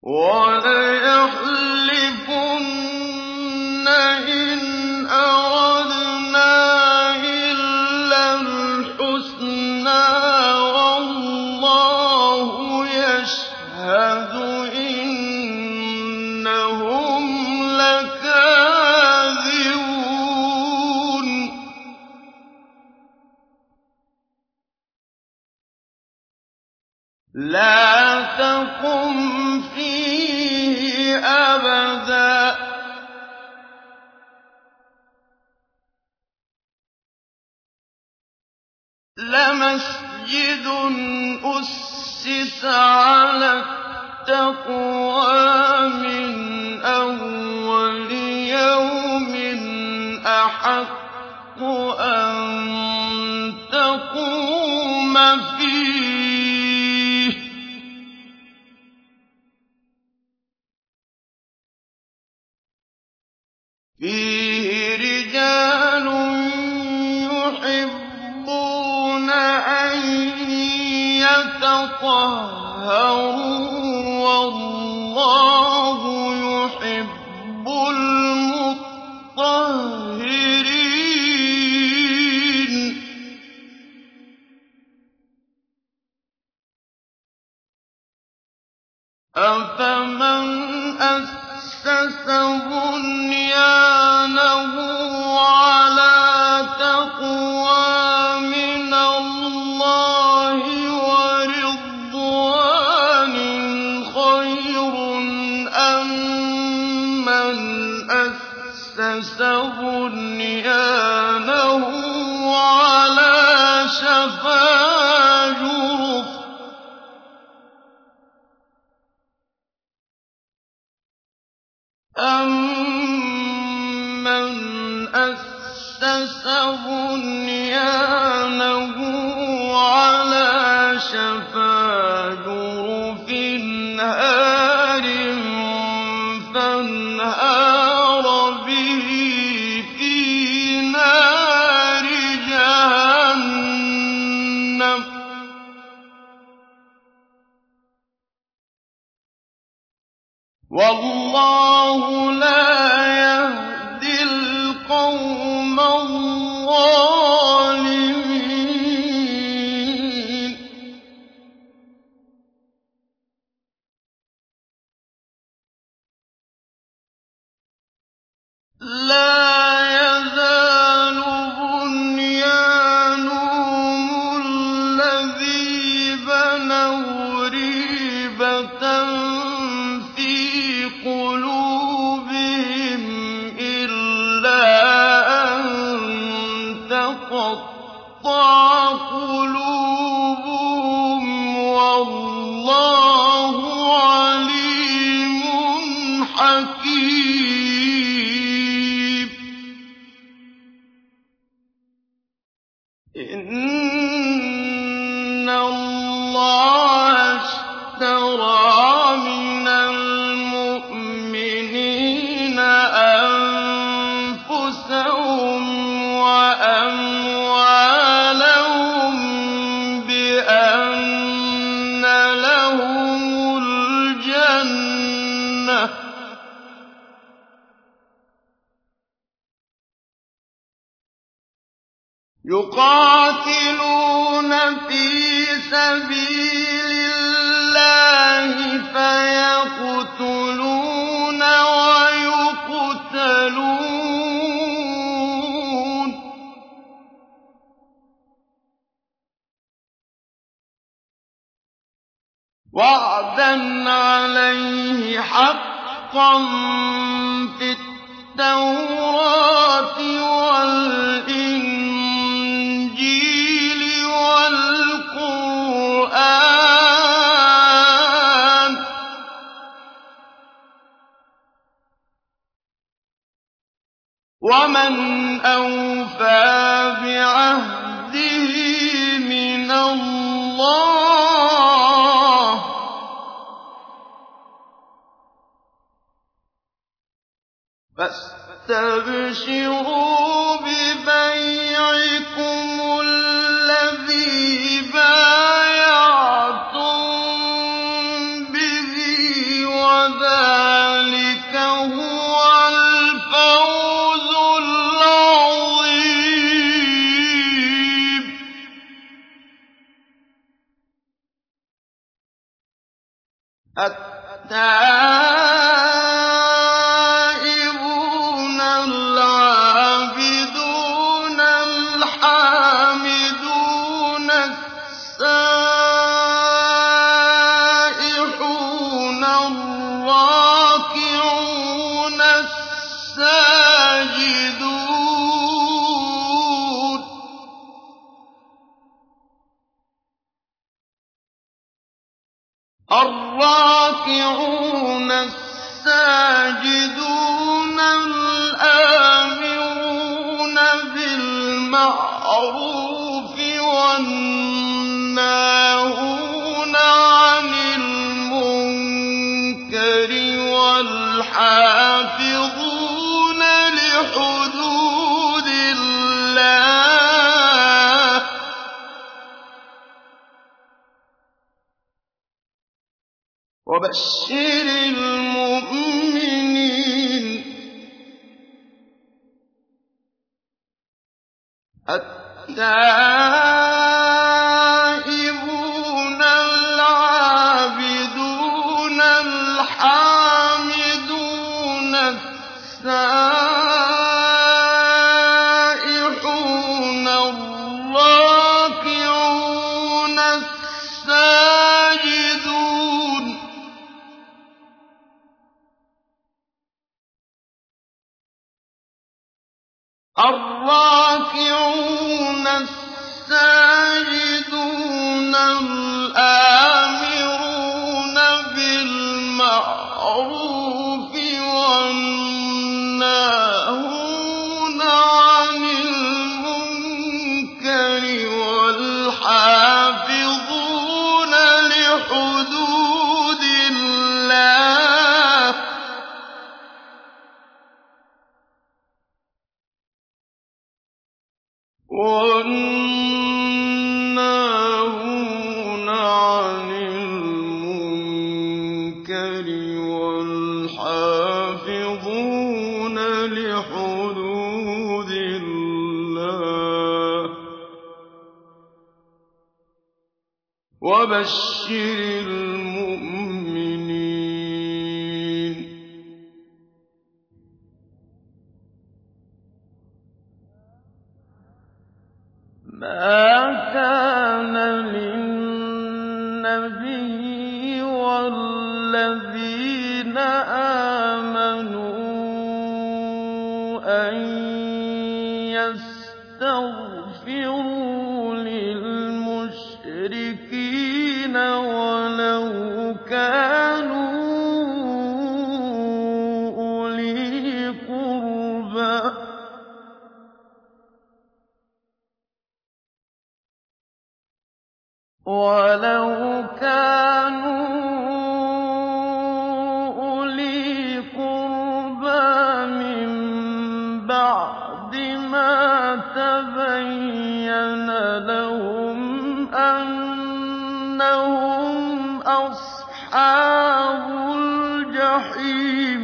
وَلَيَحْزُنَنَّ وَعْدًا عَلَيْهِ حَقًّا فِي التَّوْرَاةِ وَالْإِنجِيلِ وَالْقُرْآنِ ۚ وَمَنْ أَوْفَىٰ بِعَهْدِهِ مِنَ اللَّهِ فَاسْتَبْشِرُوا بِبَيْعِكُمُ الَّذِي بَايَعْتُم بِهِ ۚ وَذَٰلِكَ هُوَ الْفَوْزُ الْعَظِيمُ. وَبَشِّرِ الْمُؤْمِنِينَ. وَلَوْ كَانُوا أُولِي قُرْبَىٰ مِن بَعْدِ مَا تَبَيَّنَ لَهُمْ أَنَّهُمْ أَصْحَابُ الْجَحِيمِ.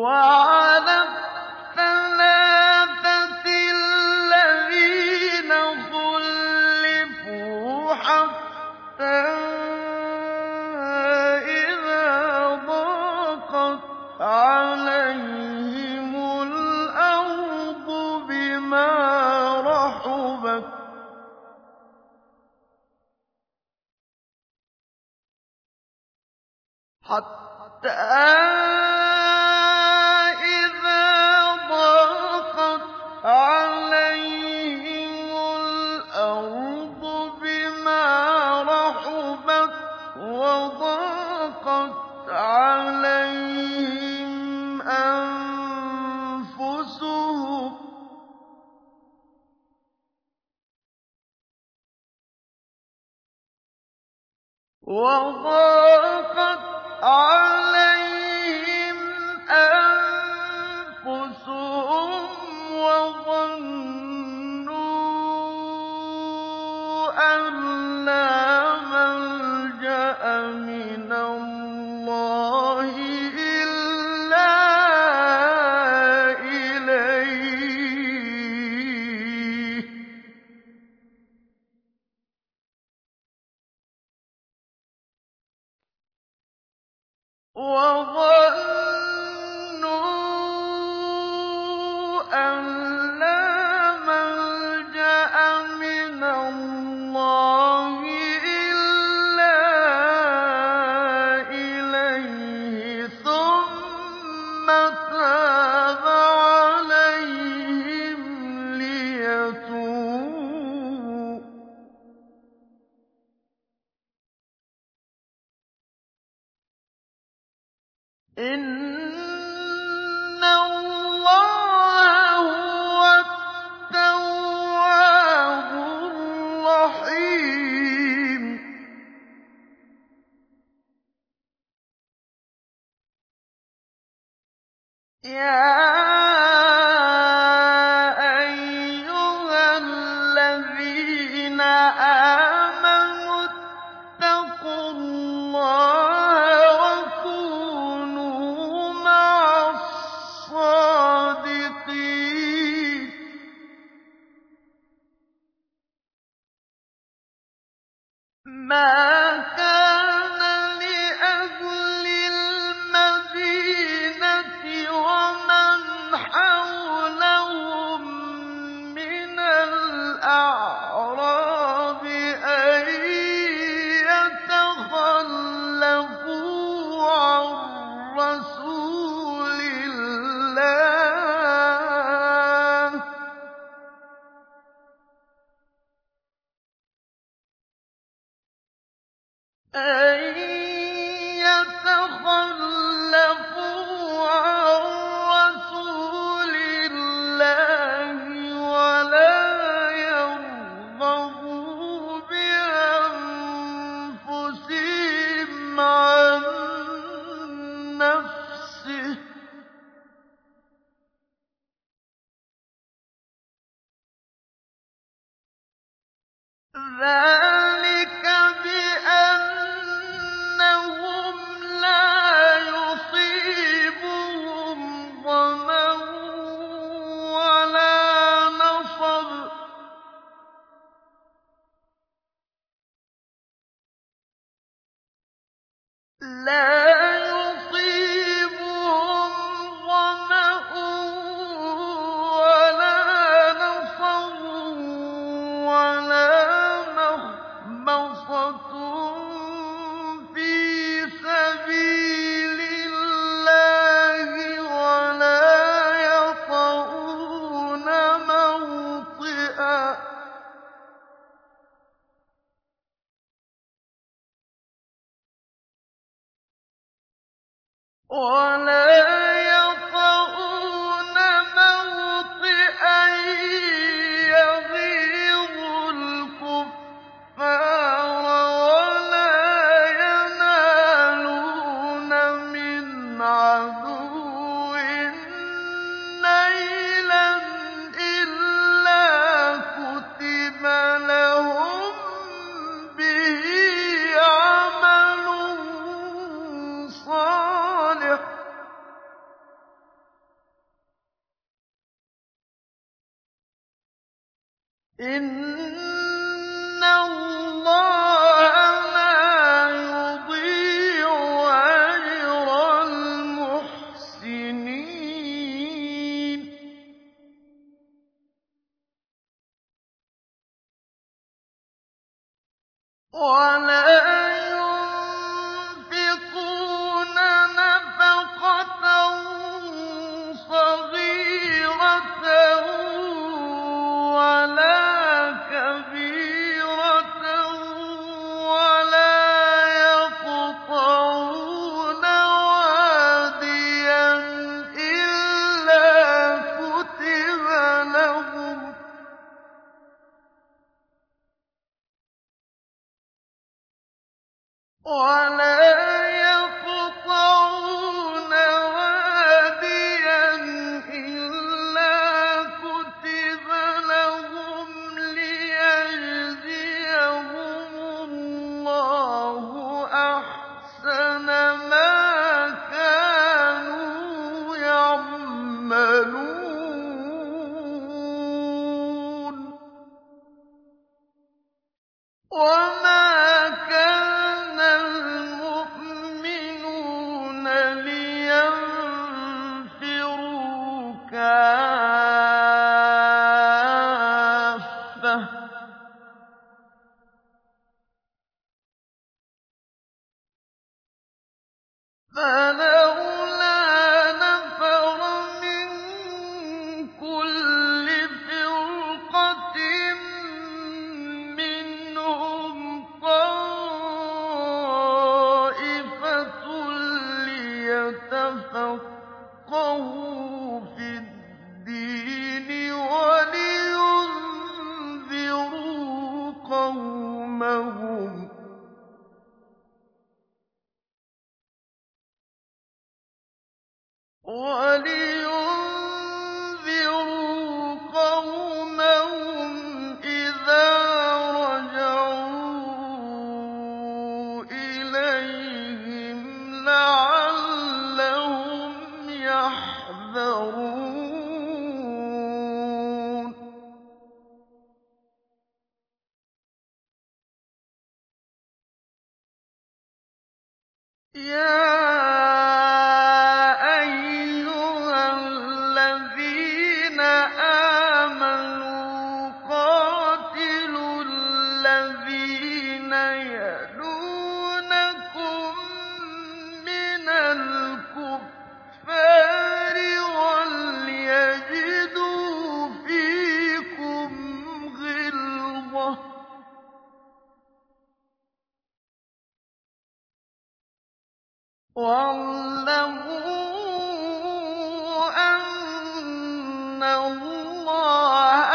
وَعَلَى اللَّهَ